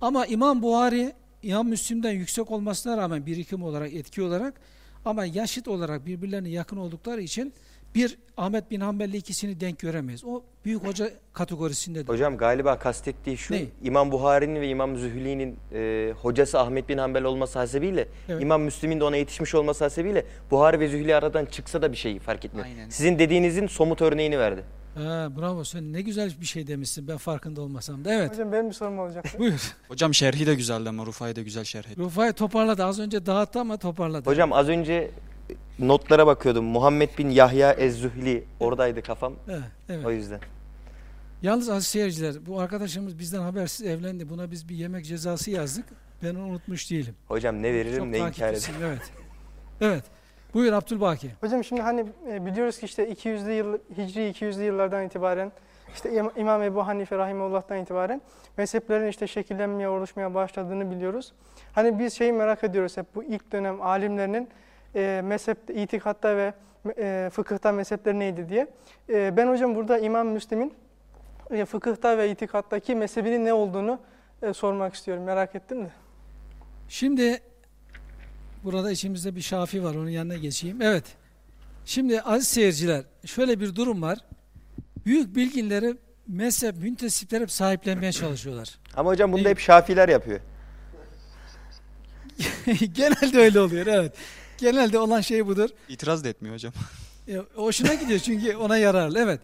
Ama İmam Buhari İmam Müslim'den yüksek olmasına rağmen birikim olarak, etki olarak ama yaşıt olarak birbirlerine yakın oldukları için bir Ahmet bin Hanbel'le ikisini denk göremeyiz. O büyük hoca kategorisindedir. Hocam galiba kastettiği şu Ne? İmam Buhari'nin ve İmam Zühli'nin e, hocası Ahmet bin Hanbel olması hasebiyle Evet. İmam Müslim'in de ona yetişmiş olması hasebiyle Buhari ve Zühli aradan çıksa da bir şey fark etmiyor. Aynen. Sizin dediğinizin somut örneğini verdi. Ha, bravo sen ne güzel bir şey demişsin ben farkında olmasam da. Evet Hocam benim bir sorum olacaktı. *laughs* buyur. Hocam şerhi de güzeldi ama Rufai de güzel şerh etti. Rufai toparladı az önce dağıttı ama toparladı. Hocam az önce notlara bakıyordum. Muhammed bin Yahya Ez-Zühli oradaydı kafam. Evet, evet. O yüzden. Yalnız aziz seyirciler bu arkadaşımız bizden habersiz evlendi. Buna biz bir yemek cezası yazdık. Ben onu unutmuş değilim. Hocam ne veririm Çok ne inkar ederim. Evet. Evet. Buyur Abdülbaki. Hocam şimdi hani e, biliyoruz ki işte 200'lü yıl Hicri 200'lü yıllardan itibaren işte İm- İmam Ebu Hanife rahimehullah'tan itibaren mezheplerin işte şekillenmeye, oluşmaya başladığını biliyoruz. Hani biz şeyi merak ediyoruz hep bu ilk dönem alimlerinin e, mezhep, itikatta ve e, fıkıhta mezhepleri neydi diye. E, ben hocam burada İmam Müslim'in e, fıkıhta ve itikattaki mezhebinin ne olduğunu e, sormak istiyorum. Merak ettim de. Şimdi burada içimizde bir şafi var. Onun yanına geçeyim. Evet. Şimdi aziz seyirciler şöyle bir durum var. Büyük bilginleri mezhep, müntesipler hep sahiplenmeye çalışıyorlar. Ama hocam bunu da hep Şafiler yapıyor. *laughs* Genelde öyle oluyor. Evet. Genelde olan şey budur. İtiraz da etmiyor hocam. E, hoşuna gidiyor çünkü ona yararlı. Evet.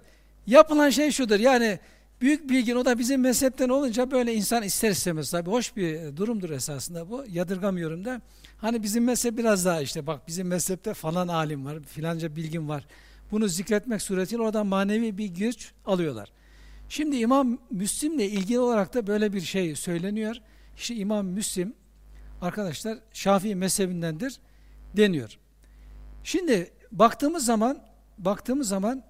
Yapılan şey şudur. Yani büyük bilgin o da bizim mezhepten olunca böyle insan ister istemez tabii hoş bir durumdur esasında bu. Yadırgamıyorum da. Hani bizim mezhep biraz daha işte bak bizim mezhepte falan alim var, filanca bilgin var. Bunu zikretmek suretiyle oradan manevi bir güç alıyorlar. Şimdi İmam Müslim'le ilgili olarak da böyle bir şey söyleniyor. İşte İmam Müslim arkadaşlar Şafii mezhebindendir deniyor. Şimdi baktığımız zaman baktığımız zaman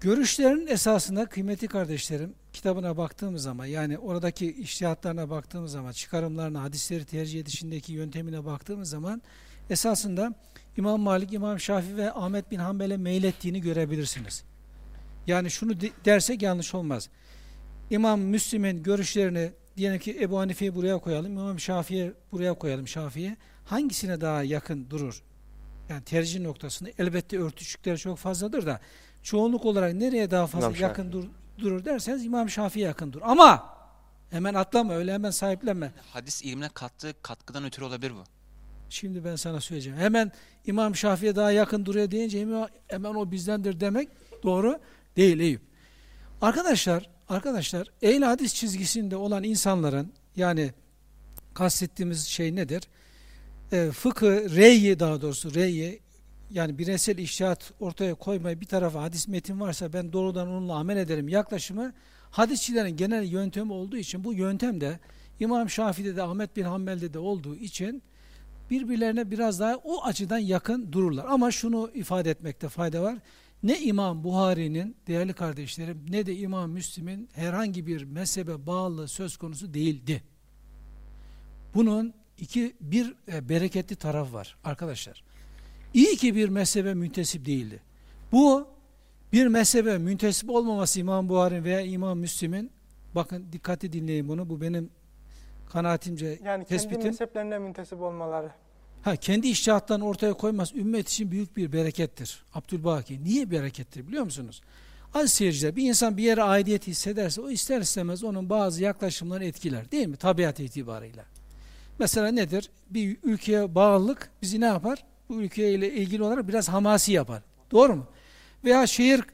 görüşlerin esasında kıymetli kardeşlerim kitabına baktığımız zaman yani oradaki iştihatlarına baktığımız zaman çıkarımlarına hadisleri tercih edişindeki yöntemine baktığımız zaman esasında İmam Malik, İmam Şafii ve Ahmet bin Hanbel'e meylettiğini görebilirsiniz. Yani şunu de- dersek yanlış olmaz. İmam Müslim'in görüşlerini diyelim ki Ebu Hanife'yi buraya koyalım, İmam Şafii'ye buraya koyalım Şafii'ye. hangisine daha yakın durur? Yani tercih noktasında elbette örtüşükleri çok fazladır da çoğunluk olarak nereye daha fazla İmam Şafii. yakın dur- durur derseniz İmam Şafii'ye yakın durur. Ama hemen atlama öyle hemen sahiplenme. Hadis ilmine kattığı katkıdan ötürü olabilir bu. Şimdi ben sana söyleyeceğim. Hemen İmam Şafii'ye daha yakın duruyor deyince hemen, hemen o bizdendir demek doğru değil Eyüp. Arkadaşlar, arkadaşlar ehl hadis çizgisinde olan insanların yani kastettiğimiz şey nedir? E, fıkı, reyi daha doğrusu reyi yani bireysel iştihat ortaya koymayı bir tarafa hadis metin varsa ben doğrudan onunla amel ederim yaklaşımı hadisçilerin genel yöntemi olduğu için bu yöntem de İmam Şafii'de de Ahmet bin Hanbel'de de olduğu için birbirlerine biraz daha o açıdan yakın dururlar. Ama şunu ifade etmekte fayda var. Ne İmam Buhari'nin değerli kardeşlerim ne de İmam Müslim'in herhangi bir mezhebe bağlı söz konusu değildi. Bunun iki bir e, bereketli taraf var arkadaşlar. İyi ki bir mezhebe müntesip değildi. Bu bir mezhebe müntesip olmaması İmam Buhari veya İmam Müslim'in bakın dikkatli dinleyin bunu bu benim kanaatimce Yani kendi tespitim. mezheplerine müntesip olmaları. Ha kendi iştihatlarını ortaya koymaz. Ümmet için büyük bir berekettir. Abdülbaki. Niye berekettir biliyor musunuz? Aziz seyirciler bir insan bir yere aidiyet hissederse o ister istemez onun bazı yaklaşımlarını etkiler. Değil mi? Tabiat itibarıyla. Mesela nedir? Bir ülkeye bağlılık bizi ne yapar? Bu ülkeyle ilgili olarak biraz hamasi yapar. Doğru mu? Veya şehir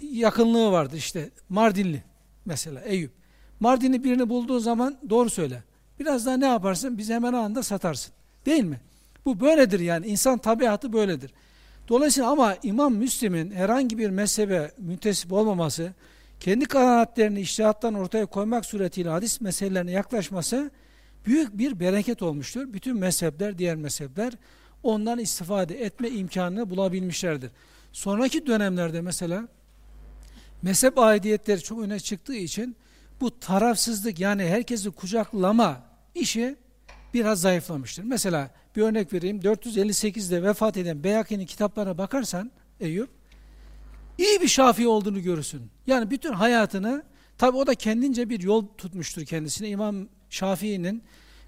yakınlığı vardır işte. Mardinli mesela Eyüp. Mardinli birini bulduğu zaman doğru söyle. Biraz daha ne yaparsın? Bizi hemen anında satarsın. Değil mi? Bu böyledir yani. İnsan tabiatı böyledir. Dolayısıyla ama İmam Müslim'in herhangi bir mezhebe müntesip olmaması, kendi kanaatlerini iştihattan ortaya koymak suretiyle hadis meselelerine yaklaşması büyük bir bereket olmuştur. Bütün mezhepler, diğer mezhepler ondan istifade etme imkanını bulabilmişlerdir. Sonraki dönemlerde mesela mezhep aidiyetleri çok öne çıktığı için bu tarafsızlık yani herkesi kucaklama işi biraz zayıflamıştır. Mesela bir örnek vereyim. 458'de vefat eden Beyaki'nin kitaplarına bakarsan Eyüp iyi bir Şafii olduğunu görürsün. Yani bütün hayatını tabi o da kendince bir yol tutmuştur kendisine. İmam Şafii'nin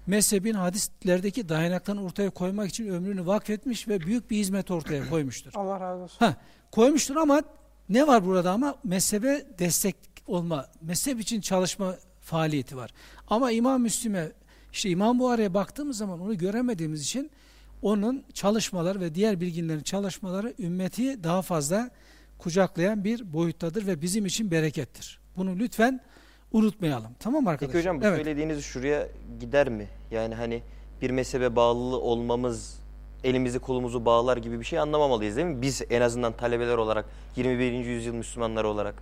mezhebin hadislerdeki dayanaklarını ortaya koymak için ömrünü vakfetmiş ve büyük bir hizmet ortaya *clears throat* koymuştur. Allah razı olsun. Ha, koymuştur ama ne var burada ama mezhebe destek olma, mezhep için çalışma faaliyeti var. Ama İmam Müslim'e, işte İmam Buhari'ye baktığımız zaman onu göremediğimiz için onun çalışmaları ve diğer bilginlerin çalışmaları ümmeti daha fazla kucaklayan bir boyuttadır ve bizim için berekettir. Bunu lütfen unutmayalım. Tamam mı arkadaşlar? Peki hocam bu evet. söylediğiniz şuraya gider mi? Yani hani bir mezhebe bağlı olmamız elimizi kolumuzu bağlar gibi bir şey anlamamalıyız değil mi? Biz en azından talebeler olarak 21. yüzyıl Müslümanları olarak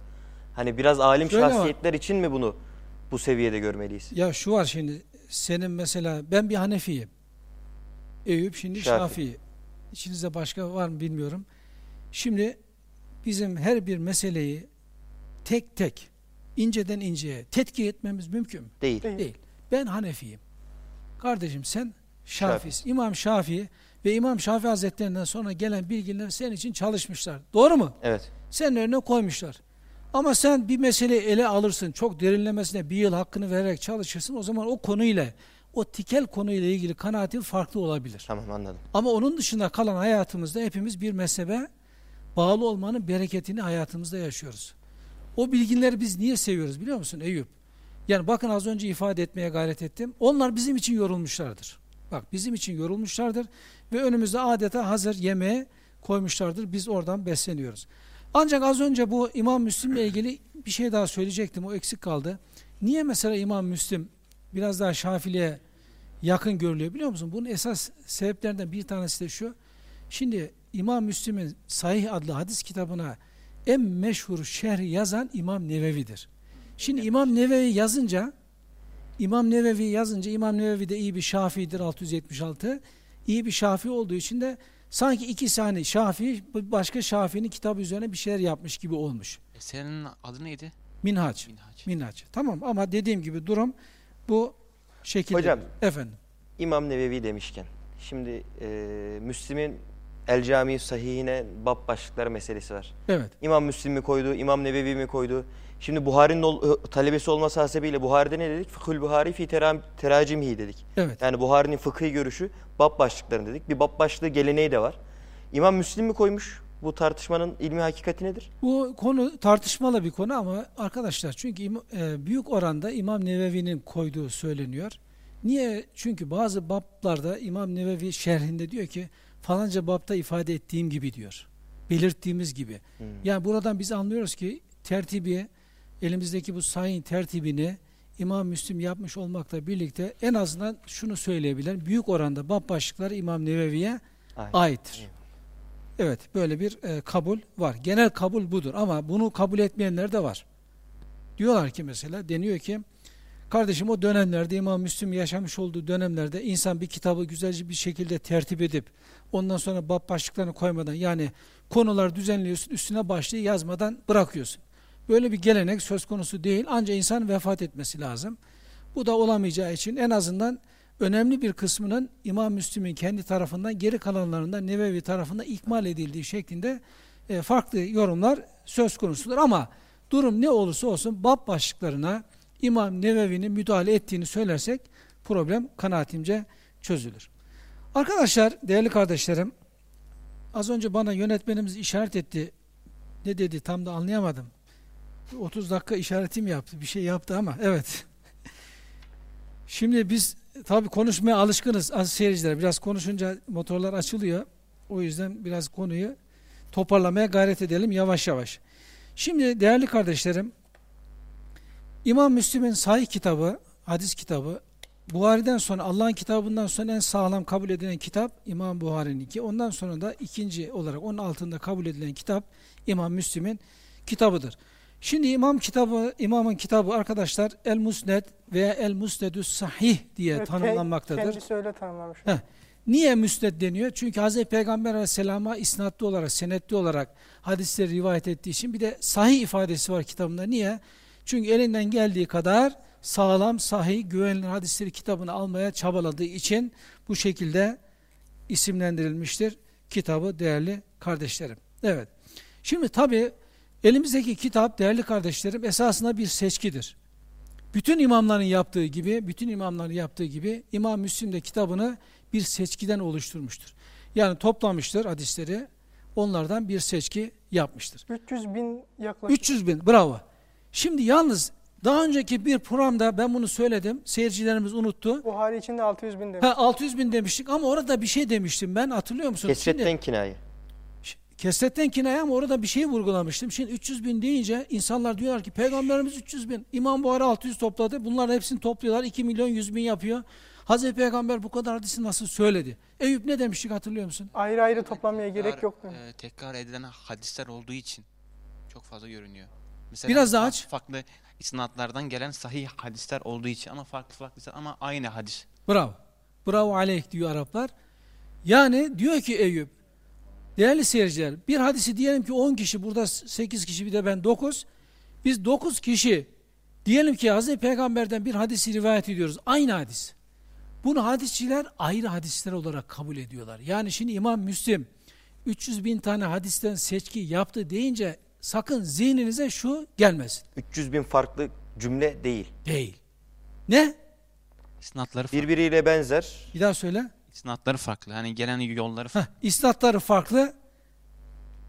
hani biraz alim Şöyle var. şahsiyetler için mi bunu bu seviyede görmeliyiz? Ya şu var şimdi senin mesela ben bir Hanefiyim. Eyüp şimdi Şafii. Şafii. İçinizde başka var mı bilmiyorum. Şimdi bizim her bir meseleyi tek tek inceden inceye tetkik etmemiz mümkün mü? Değil. Değil. Değil. Ben Hanefiyim. Kardeşim sen Şafii'sin. Şafii. İmam Şafii ve İmam Şafii Hazretlerinden sonra gelen bilginler senin için çalışmışlar. Doğru mu? Evet. Senin önüne koymuşlar. Ama sen bir meseleyi ele alırsın, çok derinlemesine bir yıl hakkını vererek çalışırsın. O zaman o konuyla, o tikel konuyla ilgili kanaatin farklı olabilir. Tamam anladım. Ama onun dışında kalan hayatımızda hepimiz bir mezhebe bağlı olmanın bereketini hayatımızda yaşıyoruz. O bilginleri biz niye seviyoruz biliyor musun Eyüp? Yani bakın az önce ifade etmeye gayret ettim. Onlar bizim için yorulmuşlardır. Bak bizim için yorulmuşlardır ve önümüzde adeta hazır yemeğe koymuşlardır. Biz oradan besleniyoruz. Ancak az önce bu İmam Müslim'le ilgili bir şey daha söyleyecektim. O eksik kaldı. Niye mesela İmam Müslim biraz daha Şafili'ye yakın görülüyor biliyor musun? Bunun esas sebeplerinden bir tanesi de şu. Şimdi İmam Müslim'in Sahih adlı hadis kitabına en meşhur şerh yazan İmam Nevevi'dir. Şimdi İmam Nevevi yazınca İmam Nevevi yazınca İmam Nevevi de iyi bir Şafii'dir 676. İyi bir Şafii olduğu için de sanki iki hani Şafii başka Şafii'nin kitabı üzerine bir şeyler yapmış gibi olmuş. Eserinin adı neydi? Minhaç. Minhaç. Minhaç. Tamam ama dediğim gibi durum bu şekilde. Hocam. Efendim. İmam Nevevi demişken şimdi e, Müslim'in El Cami Sahihine bab başlıkları meselesi var. Evet. İmam Müslim mi koydu, İmam Nevevi mi koydu? Şimdi Buhari'nin talebesi olması hasebiyle Buhari'de ne dedik? Fıkhül Buhari fi teram, teracimihi dedik. Evet. Yani Buhari'nin fıkhi görüşü bab başlıklarını dedik. Bir bab başlığı geleneği de var. İmam Müslim mi koymuş? Bu tartışmanın ilmi hakikati nedir? Bu konu tartışmalı bir konu ama arkadaşlar çünkü e, büyük oranda İmam Nevevi'nin koyduğu söyleniyor. Niye? Çünkü bazı bablarda İmam Nevevi şerhinde diyor ki falanca babda ifade ettiğim gibi diyor. Belirttiğimiz gibi. Hmm. Yani buradan biz anlıyoruz ki tertibi elimizdeki bu sayın tertibini İmam Müslim yapmış olmakla birlikte en azından şunu söyleyebilen büyük oranda bab başlıkları İmam Nevevi'ye Aynen. aittir. Evet böyle bir e, kabul var. Genel kabul budur ama bunu kabul etmeyenler de var. Diyorlar ki mesela deniyor ki kardeşim o dönemlerde İmam Müslim yaşamış olduğu dönemlerde insan bir kitabı güzelce bir şekilde tertip edip ondan sonra bab başlıklarını koymadan yani konular düzenliyorsun üstüne başlığı yazmadan bırakıyorsun. Böyle bir gelenek söz konusu değil ancak insan vefat etmesi lazım. Bu da olamayacağı için en azından önemli bir kısmının İmam Müslim'in kendi tarafından geri kalanlarından Nevevi tarafından ikmal edildiği şeklinde e, farklı yorumlar söz konusudur ama durum ne olursa olsun bab başlıklarına İmam Nevevi'nin müdahale ettiğini söylersek problem kanaatimce çözülür. Arkadaşlar, değerli kardeşlerim, az önce bana yönetmenimiz işaret etti. Ne dedi tam da anlayamadım. 30 dakika işaretim yaptı, bir şey yaptı ama evet. Şimdi biz tabii konuşmaya alışkınız az seyirciler. Biraz konuşunca motorlar açılıyor. O yüzden biraz konuyu toparlamaya gayret edelim yavaş yavaş. Şimdi değerli kardeşlerim, İmam Müslim'in sahih kitabı, hadis kitabı, Buhari'den sonra Allah'ın kitabından sonra en sağlam kabul edilen kitap İmam Buhari'ninki. Ondan sonra da ikinci olarak onun altında kabul edilen kitap İmam Müslim'in kitabıdır. Şimdi İmam kitabı, İmamın kitabı arkadaşlar El Musned veya El Musnedüs Sahih diye Evet, tanımlanmaktadır. Kendisi öyle tanımlamış. Heh. Niye müsned deniyor? Çünkü Hz. Peygamber aleyhisselama isnatlı olarak, senetli olarak hadisleri rivayet ettiği için bir de sahih ifadesi var kitabında. Niye? Çünkü elinden geldiği kadar sağlam, sahih, güvenilir hadisleri kitabını almaya çabaladığı için bu şekilde isimlendirilmiştir kitabı değerli kardeşlerim. Evet. Şimdi tabi elimizdeki kitap değerli kardeşlerim esasında bir seçkidir. Bütün imamların yaptığı gibi, bütün imamların yaptığı gibi İmam Müslim de kitabını bir seçkiden oluşturmuştur. Yani toplamıştır hadisleri, onlardan bir seçki yapmıştır. 300 bin yaklaşık. 300 bin, bravo. Şimdi yalnız daha önceki bir programda ben bunu söyledim, seyircilerimiz unuttu. Buhari için de 600 bin demiş. Ha, 600 bin demiştik ama orada bir şey demiştim ben, hatırlıyor musunuz? Şimdi- Kesretten kinaye. Kesretten kinaye ama orada bir şey vurgulamıştım. Şimdi 300 bin deyince insanlar diyorlar ki peygamberimiz 300 bin. İmam Buhari 600 topladı. Bunların hepsini topluyorlar. 2 milyon 100 bin yapıyor. Hazreti Peygamber bu kadar hadisi nasıl söyledi? Eyüp ne demiştik hatırlıyor musun? Ayrı ayrı toplamaya gerek Tekrar, yok. mu? e, tekrar edilen hadisler olduğu için çok fazla görünüyor. Mesela Biraz daha aç. Farklı isnatlardan gelen sahih hadisler olduğu için ama farklı farklı ama aynı hadis. Bravo. Bravo aleyh diyor Araplar. Yani diyor ki Eyüp, değerli seyirciler bir hadisi diyelim ki 10 kişi burada 8 kişi bir de ben 9. Biz 9 kişi diyelim ki Hazreti Peygamber'den bir hadisi rivayet ediyoruz. Aynı hadis. Bunu hadisçiler ayrı hadisler olarak kabul ediyorlar. Yani şimdi İmam Müslim 300 bin tane hadisten seçki yaptı deyince sakın zihninize şu gelmesin. 300 bin farklı cümle değil. Değil. Ne? İsnatları farklı. Birbiriyle benzer. Bir daha söyle. İsnatları farklı. Hani gelen yolları farklı. Heh, isnatları farklı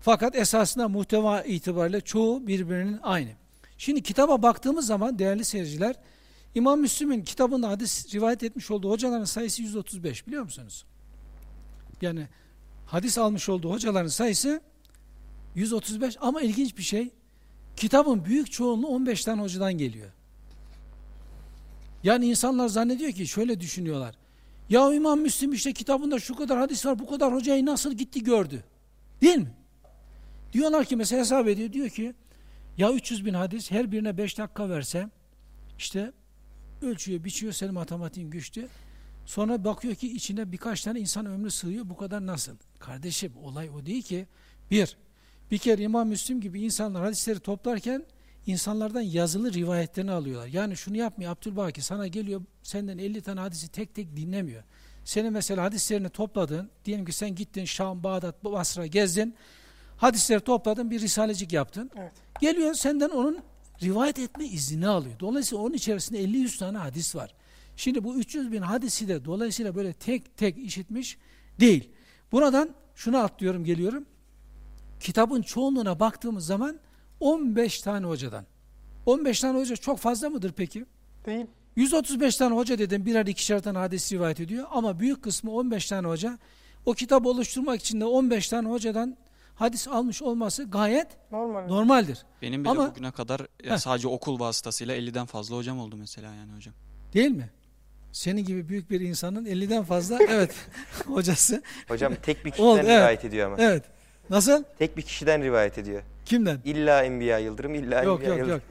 fakat esasında muhteva itibariyle çoğu birbirinin aynı. Şimdi kitaba baktığımız zaman değerli seyirciler İmam Müslim'in kitabında hadis rivayet etmiş olduğu hocaların sayısı 135 biliyor musunuz? Yani hadis almış olduğu hocaların sayısı 135 ama ilginç bir şey kitabın büyük çoğunluğu 15 tane hocadan geliyor. Yani insanlar zannediyor ki şöyle düşünüyorlar. Ya İmam Müslim işte kitabında şu kadar hadis var bu kadar hocayı nasıl gitti gördü. Değil mi? Diyorlar ki mesela hesap ediyor diyor ki ya 300 bin hadis her birine 5 dakika verse işte ölçüyor biçiyor senin matematiğin güçlü. Sonra bakıyor ki içine birkaç tane insan ömrü sığıyor bu kadar nasıl? Kardeşim olay o değil ki. Bir, bir kere İmam Müslim gibi insanlar hadisleri toplarken insanlardan yazılı rivayetlerini alıyorlar. Yani şunu yapmıyor Abdülbaki sana geliyor senden 50 tane hadisi tek tek dinlemiyor. Senin mesela hadislerini topladın. Diyelim ki sen gittin Şam, Bağdat, Basra gezdin. Hadisleri topladın, bir risalecik yaptın. Evet. Geliyor senden onun rivayet etme iznini alıyor. Dolayısıyla onun içerisinde 50-100 tane hadis var. Şimdi bu 300 bin hadisi de dolayısıyla böyle tek tek işitmiş değil. Buradan şunu atlıyorum geliyorum. Kitabın çoğunluğuna baktığımız zaman 15 tane hocadan. 15 tane hoca çok fazla mıdır peki? Değil. 135 tane hoca dedim birer ikişer tane hadis rivayet ediyor ama büyük kısmı 15 tane hoca. O kitabı oluşturmak için de 15 tane hocadan hadis almış olması gayet Normal. normaldir. Benim bile Ama- bugüne kadar Heh. sadece okul vasıtasıyla 50'den fazla hocam oldu mesela yani hocam. Değil mi? Senin gibi büyük bir insanın 50'den fazla evet *laughs* hocası. Hocam tek bir kişiden Oldu, evet. rivayet ediyor ama. Evet. Nasıl? Tek bir kişiden rivayet ediyor. Kimden? İlla Enbiya Yıldırım, illa Yok Enbiya yok Yıldırım. yok.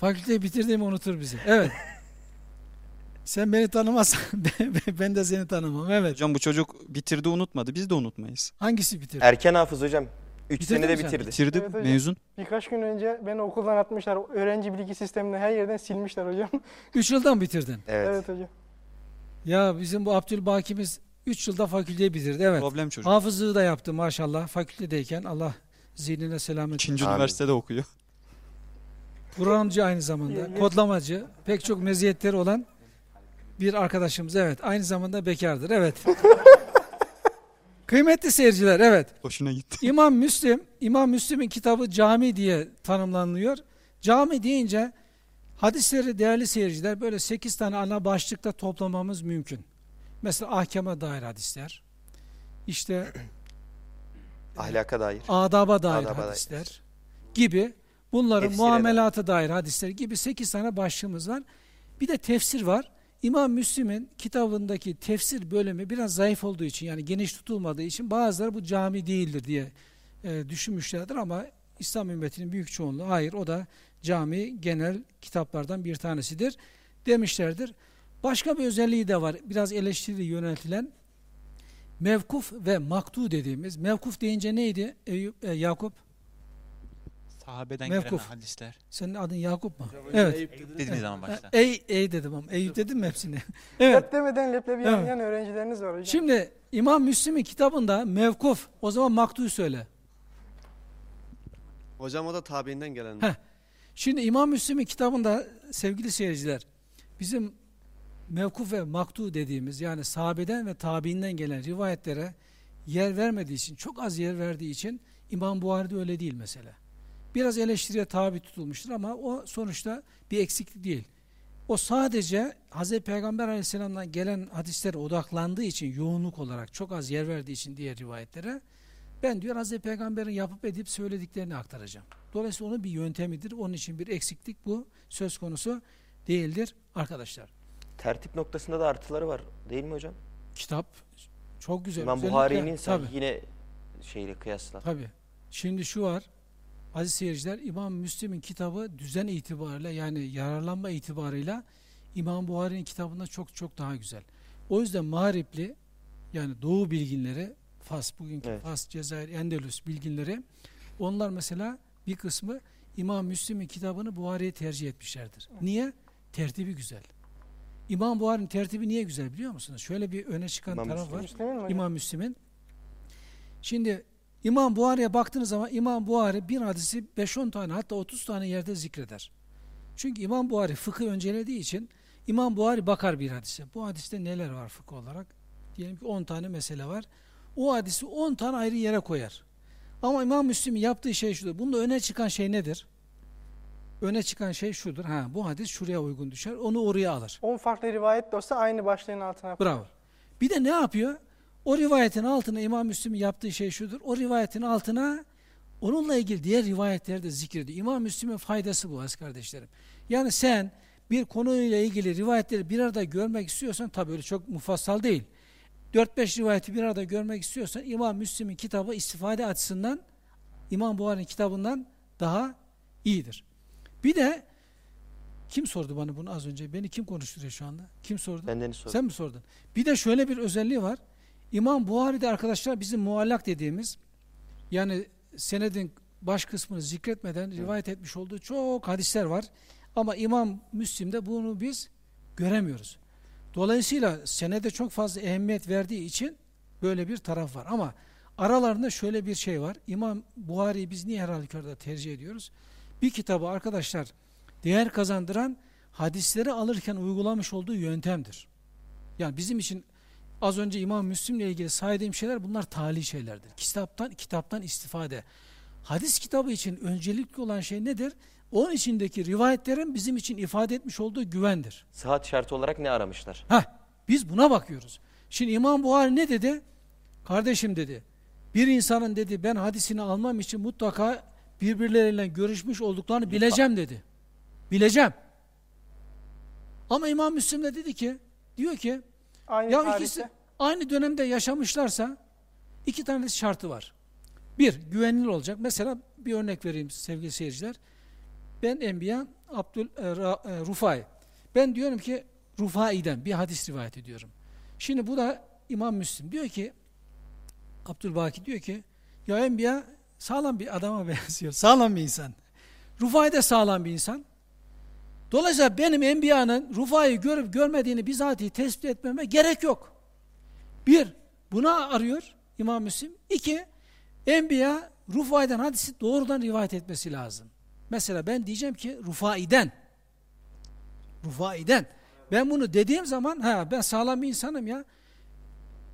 Fakülteyi bitirdiğimi unutur bizi. Evet. *laughs* Sen beni tanımazsan *laughs* ben- de seni tanımam. Evet. Hocam bu çocuk bitirdi unutmadı biz de unutmayız. Hangisi bitirdi? Erken hafız hocam. 3 Bitirdin senede sen? bitirdi. Bitirdi Evet hocam. mezun. Birkaç gün önce beni okuldan atmışlar. Öğrenci bilgi sisteminde her yerden silmişler hocam. 3 yıldan bitirdin. Evet. evet hocam. Ya bizim bu Abdülbakimiz 3 yılda fakülteyi bitirdi. Evet. Problem çocuk. Hafızlığı da yaptı maşallah fakültedeyken. Allah zihnine selamet İkinci Amin. üniversitede okuyor. Programcı aynı zamanda, kodlamacı, pek çok meziyetleri olan bir arkadaşımız. Evet, aynı zamanda bekardır. Evet. *laughs* Kıymetli seyirciler, evet. Hoşuna gitti. İmam Müslim, İmam Müslim'in kitabı cami diye tanımlanıyor. Cami deyince hadisleri değerli seyirciler böyle 8 tane ana başlıkta toplamamız mümkün. Mesela ahkama dair hadisler, işte *clears throat* Ahlaka dair. adaba dair Adaba dair. hadisler gibi bunların Tefsire muamelata dair hadisler gibi 8 tane başlığımız var. Bir de tefsir var. İmam Müslim'in kitabındaki tefsir bölümü biraz zayıf olduğu için yani geniş tutulmadığı için bazıları bu cami değildir diye e, düşünmüşlerdir ama İslam ümmetinin büyük çoğunluğu hayır o da cami genel kitaplardan bir tanesidir demişlerdir. Başka bir özelliği de var. Biraz eleştiri yöneltilen mevkuf ve maktu dediğimiz. Mevkuf deyince neydi Eyüp, e, Yakup? Sahabeden Mevkuf. gelen hadisler. Senin adın Yakup mu? Evet. Dediğiniz zaman başta. E, Ey, ey dedim ama Eyüp dedim mi hepsini? *laughs* evet. Hep demeden leblebi Evet. yanlayan öğrencileriniz var hocam. Şimdi İmam Müslim'in kitabında mevkuf, o zaman maktuyu söyle. Hocam o da tabiinden gelen. Heh. Şimdi İmam Müslim'in kitabında sevgili seyirciler, bizim mevkuf ve maktu dediğimiz yani sahabeden ve tabiinden gelen rivayetlere yer vermediği için, çok az yer verdiği için İmam Buhari'de öyle değil mesela. Biraz eleştiriye tabi tutulmuştur ama o sonuçta bir eksiklik değil. O sadece Hz. Peygamber aleyhisselamdan gelen hadislere odaklandığı için, yoğunluk olarak çok az yer verdiği için diğer rivayetlere, ben diyor Hz. Peygamber'in yapıp edip söylediklerini aktaracağım. Dolayısıyla onun bir yöntemidir. Onun için bir eksiklik bu söz konusu değildir arkadaşlar. Tertip noktasında da artıları var. Değil mi hocam? Kitap çok güzel. Özellikle- Buhari'nin tabii, yine şeyle kıyasla. tabii. Şimdi şu var. Aziz seyirciler İmam Müslim'in kitabı düzen itibariyle yani yararlanma itibarıyla İmam Buhari'nin kitabında çok çok daha güzel. O yüzden Mağripli yani Doğu bilginleri Fas, bugünkü Evet. Fas, Cezayir, Endülüs bilginleri onlar mesela bir kısmı İmam Müslim'in kitabını Buhari'ye tercih etmişlerdir. Niye? Tertibi güzel. İmam Buhari'nin tertibi niye güzel biliyor musunuz? Şöyle bir öne çıkan İmam taraf Müslim. var. Hocam? İmam Müslim'in. Şimdi İmam Buhari'ye baktığınız zaman İmam Buhari bir hadisi 5-10 tane hatta 30 tane yerde zikreder. Çünkü İmam Buhari fıkıh öncelediği için İmam Buhari bakar bir hadise. Bu hadiste neler var fıkıh olarak? Diyelim ki 10 tane mesele var. O hadisi 10 tane ayrı yere koyar. Ama İmam Müslim'in yaptığı şey şudur. Bunda öne çıkan şey nedir? Öne çıkan şey şudur. Ha bu hadis şuraya uygun düşer. Onu oraya alır. 10 farklı rivayet de olsa aynı başlığın altına koyar. Bravo. Bir de ne yapıyor? O rivayetin altına İmam Müslim'in yaptığı şey şudur. O rivayetin altına onunla ilgili diğer rivayetleri de zikrediyor. İmam Müslim'in faydası bu aziz kardeşlerim. Yani sen bir konuyla ilgili rivayetleri bir arada görmek istiyorsan tabii öyle çok mufassal değil. 4-5 rivayeti bir arada görmek istiyorsan İmam Müslim'in kitabı istifade açısından İmam Buhari'nin kitabından daha iyidir. Bir de kim sordu bana bunu az önce? Beni kim konuşturuyor şu anda? Kim sordu? Benden sor. Sen mi sordun? Bir de şöyle bir özelliği var. İmam Buhari'de arkadaşlar bizim muallak dediğimiz yani senedin baş kısmını zikretmeden rivayet etmiş olduğu çok hadisler var. Ama İmam Müslim'de bunu biz göremiyoruz. Dolayısıyla senede çok fazla ehemmiyet verdiği için böyle bir taraf var. Ama aralarında şöyle bir şey var. İmam Buhari'yi biz niye her halükarda tercih ediyoruz? Bir kitabı arkadaşlar değer kazandıran hadisleri alırken uygulamış olduğu yöntemdir. Yani bizim için az önce İmam Müslim'le ilgili saydığım şeyler bunlar tali şeylerdir. Kitaptan kitaptan istifade. Hadis kitabı için öncelikli olan şey nedir? Onun içindeki rivayetlerin bizim için ifade etmiş olduğu güvendir. Sıhhat şartı olarak ne aramışlar? Heh, biz buna bakıyoruz. Şimdi İmam Buhari ne dedi? Kardeşim dedi, bir insanın dedi ben hadisini almam için mutlaka birbirleriyle görüşmüş olduklarını bileceğim dedi. Bileceğim. Ama İmam Müslim de dedi ki, diyor ki, Aynı ya tarihte. ikisi aynı dönemde yaşamışlarsa iki tane şartı var. Bir, güvenilir olacak. Mesela bir örnek vereyim sevgili seyirciler. Ben Enbiya Abdül e, Ra- e, Rufai. Ben diyorum ki Rufai'den bir hadis rivayet ediyorum. Şimdi bu da İmam Müslim diyor ki Abdülbaki diyor ki ya Enbiya sağlam bir adama *laughs* benziyor. Sağlam bir insan. Rufai de sağlam bir insan. Dolayısıyla benim Enbiya'nın Rufai'yi görüp görmediğini bizatihi tespit etmeme gerek yok. Bir, buna arıyor İmam Müslim. İki, Enbiya Rufai'den hadisi doğrudan rivayet etmesi lazım. Mesela ben diyeceğim ki Rufai'den. Rufai'den. Ben bunu dediğim zaman ha ben sağlam bir insanım ya.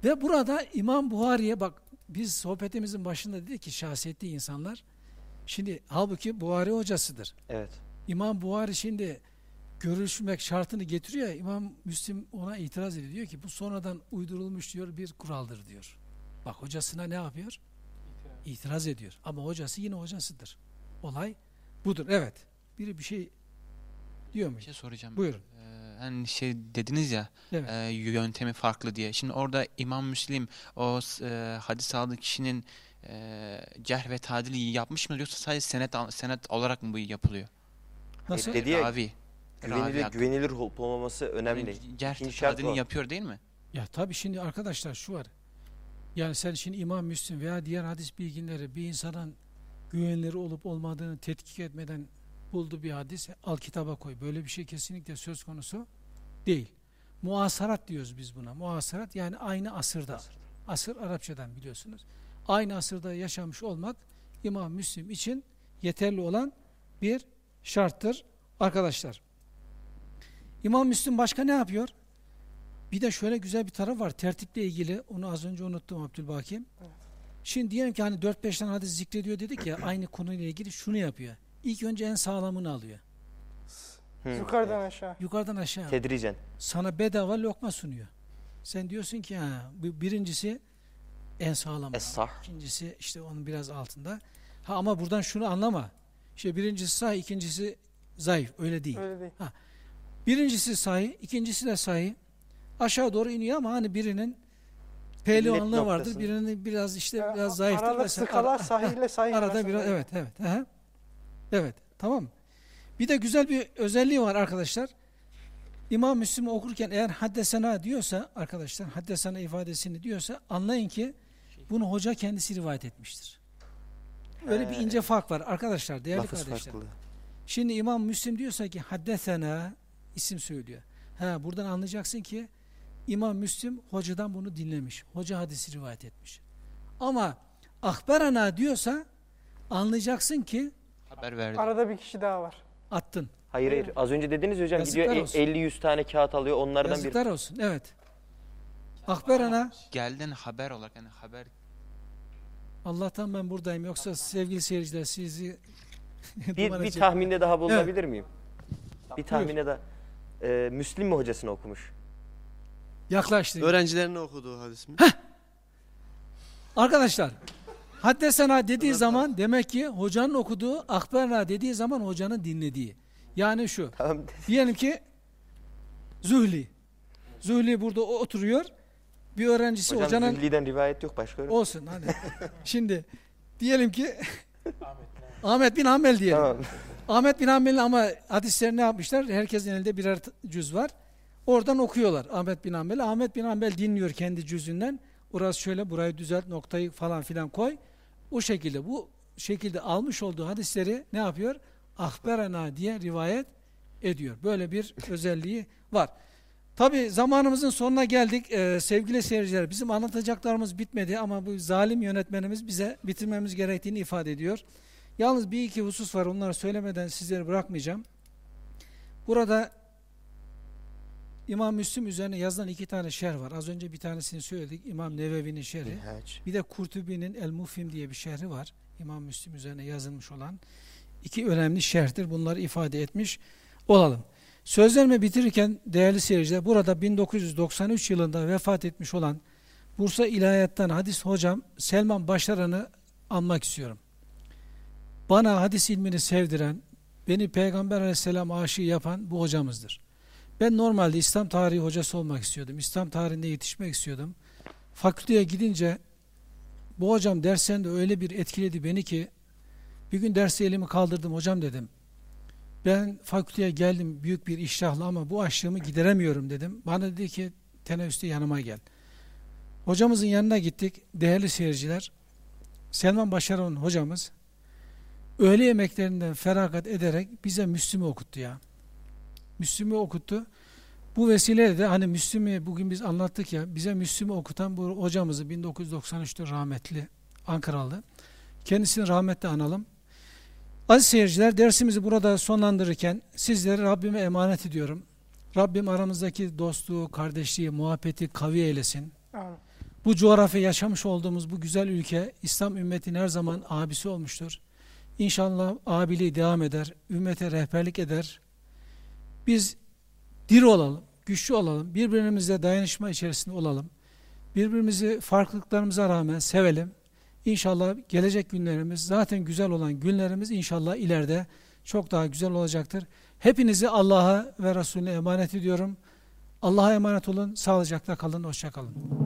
Ve burada İmam Buhari'ye bak biz sohbetimizin başında dedik ki şahsiyetli insanlar. Şimdi halbuki Buhari hocasıdır. Evet. İmam Buhari şimdi görüşmek şartını getiriyor ya İmam Müslim ona itiraz ediyor. Diyor ki bu sonradan uydurulmuş diyor bir kuraldır diyor. Bak hocasına ne yapıyor? İtiraz ediyor. Ama hocası yine hocasıdır. Olay budur. Evet. Biri bir şey diyor mu? Bir şey soracağım. Buyurun. Ee, hani şey dediniz ya Evet. e, yöntemi farklı diye. Şimdi orada İmam Müslim o e, hadis aldığı kişinin e, cerh ve tadili yapmış mı yoksa sadece senet senet olarak mı bu yapılıyor? Nasıl? E, dedi ya Ravi. Ravi güvenilir, hakkı. güvenilir olup olmaması önemli. Yani cerh tadilini yapıyor değil mi? Ya tabii şimdi arkadaşlar şu var. Yani sen şimdi İmam Müslim veya diğer hadis bilginleri bir insanın güvenilir olup olmadığını tetkik etmeden buldu bir hadis al kitaba koy. Böyle bir şey kesinlikle söz konusu değil. Muasarat diyoruz biz buna. Muasarat yani aynı asırda. Asır Arapçadan biliyorsunuz. Aynı asırda yaşamış olmak İmam Müslim için yeterli olan bir şarttır arkadaşlar. İmam Müslim başka ne yapıyor? Bir de şöyle güzel bir taraf var. Tertiple ilgili. Onu az önce unuttum Abdülbaki. Şimdi diyelim ki hani 4-5 tane hadis zikrediyor dedik ya aynı konuyla ilgili şunu yapıyor. İlk önce en sağlamını alıyor. Hı, Yukarıdan evet. aşağı. Yukarıdan aşağı. Tedricen. Sana bedava lokma sunuyor. Sen diyorsun ki ha birincisi en sağlam. Es-sah. İkincisi işte onun biraz altında. Ha ama buradan şunu anlama. İşte birincisi sahih, ikincisi zayıf. Öyle değil. Öyle değil. Birincisi sahih, ikincisi de sahih. Aşağı doğru iniyor ama hani birinin Millet vardır. Birinin biraz işte biraz zayıftır. Aralık vesaire. skala Ara- sahihle sahih Arada arasında. biraz evet evet. Aha. Evet tamam. Bir de güzel bir özelliği var arkadaşlar. İmam Müslim okurken eğer haddesena diyorsa arkadaşlar haddesena ifadesini diyorsa anlayın ki bunu hoca kendisi rivayet etmiştir. Öyle bir He. ince fark var arkadaşlar değerli Lafız kardeşler. farklı. Şimdi İmam Müslim diyorsa ki haddesena isim söylüyor. Ha buradan anlayacaksın ki İmam Müslim hocadan bunu dinlemiş. Hoca hadisi rivayet etmiş. Ama ahberana diyorsa anlayacaksın ki Haber verdi. Arada bir kişi daha var. attın. Hayır hayır. Az önce dediniz hocam Yazıklar gidiyor olsun. 50-100 tane kağıt alıyor onlardan bir. Yazıklar olsun. Evet. Ahberana Gelden haber olarak yani haber Allah'tan ben buradayım. Yoksa sevgili seyirciler sizi *laughs* Bir, duman bir edecek. tahminde daha bulunabilir miyim? Bir Buyur. tahmine daha. Ee, Müslim mi hocasını okumuş? Yaklaştı. Öğrencilerine okuduğu hadis mi? Arkadaşlar haddesena dediği zaman demek ki hocanın okuduğu akberna dediği zaman hocanın dinlediği. Yani şu. Tamam. Diyelim ki Zühli. Zühli burada oturuyor. Bir öğrencisi Hocam hocanın Zühli'den rivayet yok başka öyle. olsun hadi. *laughs* Şimdi diyelim ki Ahmet bin Hanbel diyelim. Tamam. Ahmet bin Hanbel'in ama hadislerini ne yapmışlar? Herkesin elinde birer cüz var. Oradan okuyorlar Ahmet bin Hanbel. Ahmet bin Hanbel dinliyor kendi cüzünden. Orası şöyle burayı düzelt noktayı falan filan koy. O şekilde bu şekilde almış olduğu hadisleri ne yapıyor? Ahberana diye rivayet ediyor. Böyle bir özelliği var. Tabi zamanımızın sonuna geldik Ee, sevgili seyirciler. Bizim anlatacaklarımız bitmedi ama bu zalim yönetmenimiz bize bitirmemiz gerektiğini ifade ediyor. Yalnız bir iki husus var onları söylemeden sizleri bırakmayacağım. Burada İmam Müslim üzerine yazılan iki tane şer var. Az önce bir tanesini söyledik. İmam Nevevi'nin şerhi. İlhaç. Bir de Kurtubi'nin El Mufhim diye bir şerhi var. İmam Müslim üzerine yazılmış olan iki önemli şerhtir. Bunları ifade etmiş olalım. Sözlerimi bitirirken değerli seyirciler burada 1993 yılında vefat etmiş olan Bursa İlahiyat'tan hadis hocam Selman Başaran'ı anmak istiyorum. Bana hadis ilmini sevdiren, beni Peygamber Aleyhisselam aşığı yapan bu hocamızdır. Ben normalde İslam tarihi hocası olmak istiyordum. İslam tarihinde yetişmek istiyordum. Fakülteye gidince bu hocam derslerinde öyle bir etkiledi beni ki bir gün derste elimi kaldırdım hocam dedim. Ben fakülteye geldim büyük bir iştahla ama bu açlığımı gideremiyorum dedim. Bana dedi ki teneffüste yanıma gel. Hocamızın yanına gittik. Değerli seyirciler, Selman Başaran hocamız öğle yemeklerinden feragat ederek bize Müslüm'ü okuttu ya. Müslüm'ü okuttu. Bu vesileyle de hani Müslüm'ü bugün biz anlattık ya bize Müslüm'ü okutan bu hocamızı 1993'te rahmetli Ankaralı. Kendisini rahmetle analım. Aziz seyirciler dersimizi burada sonlandırırken sizleri Rabbime emanet ediyorum. Rabbim aramızdaki dostluğu, kardeşliği, muhabbeti kavi eylesin. Amin. Bu coğrafya yaşamış olduğumuz bu güzel ülke İslam ümmetinin her zaman abisi olmuştur. İnşallah abiliği devam eder, ümmete rehberlik eder. Biz diri olalım, güçlü olalım, birbirimizle dayanışma içerisinde olalım. Birbirimizi farklılıklarımıza rağmen sevelim. İnşallah gelecek günlerimiz, zaten güzel olan günlerimiz inşallah ileride çok daha güzel olacaktır. Hepinizi Allah'a ve Resulüne emanet ediyorum. Allah'a emanet olun, sağlıcakla kalın, hoşça kalın.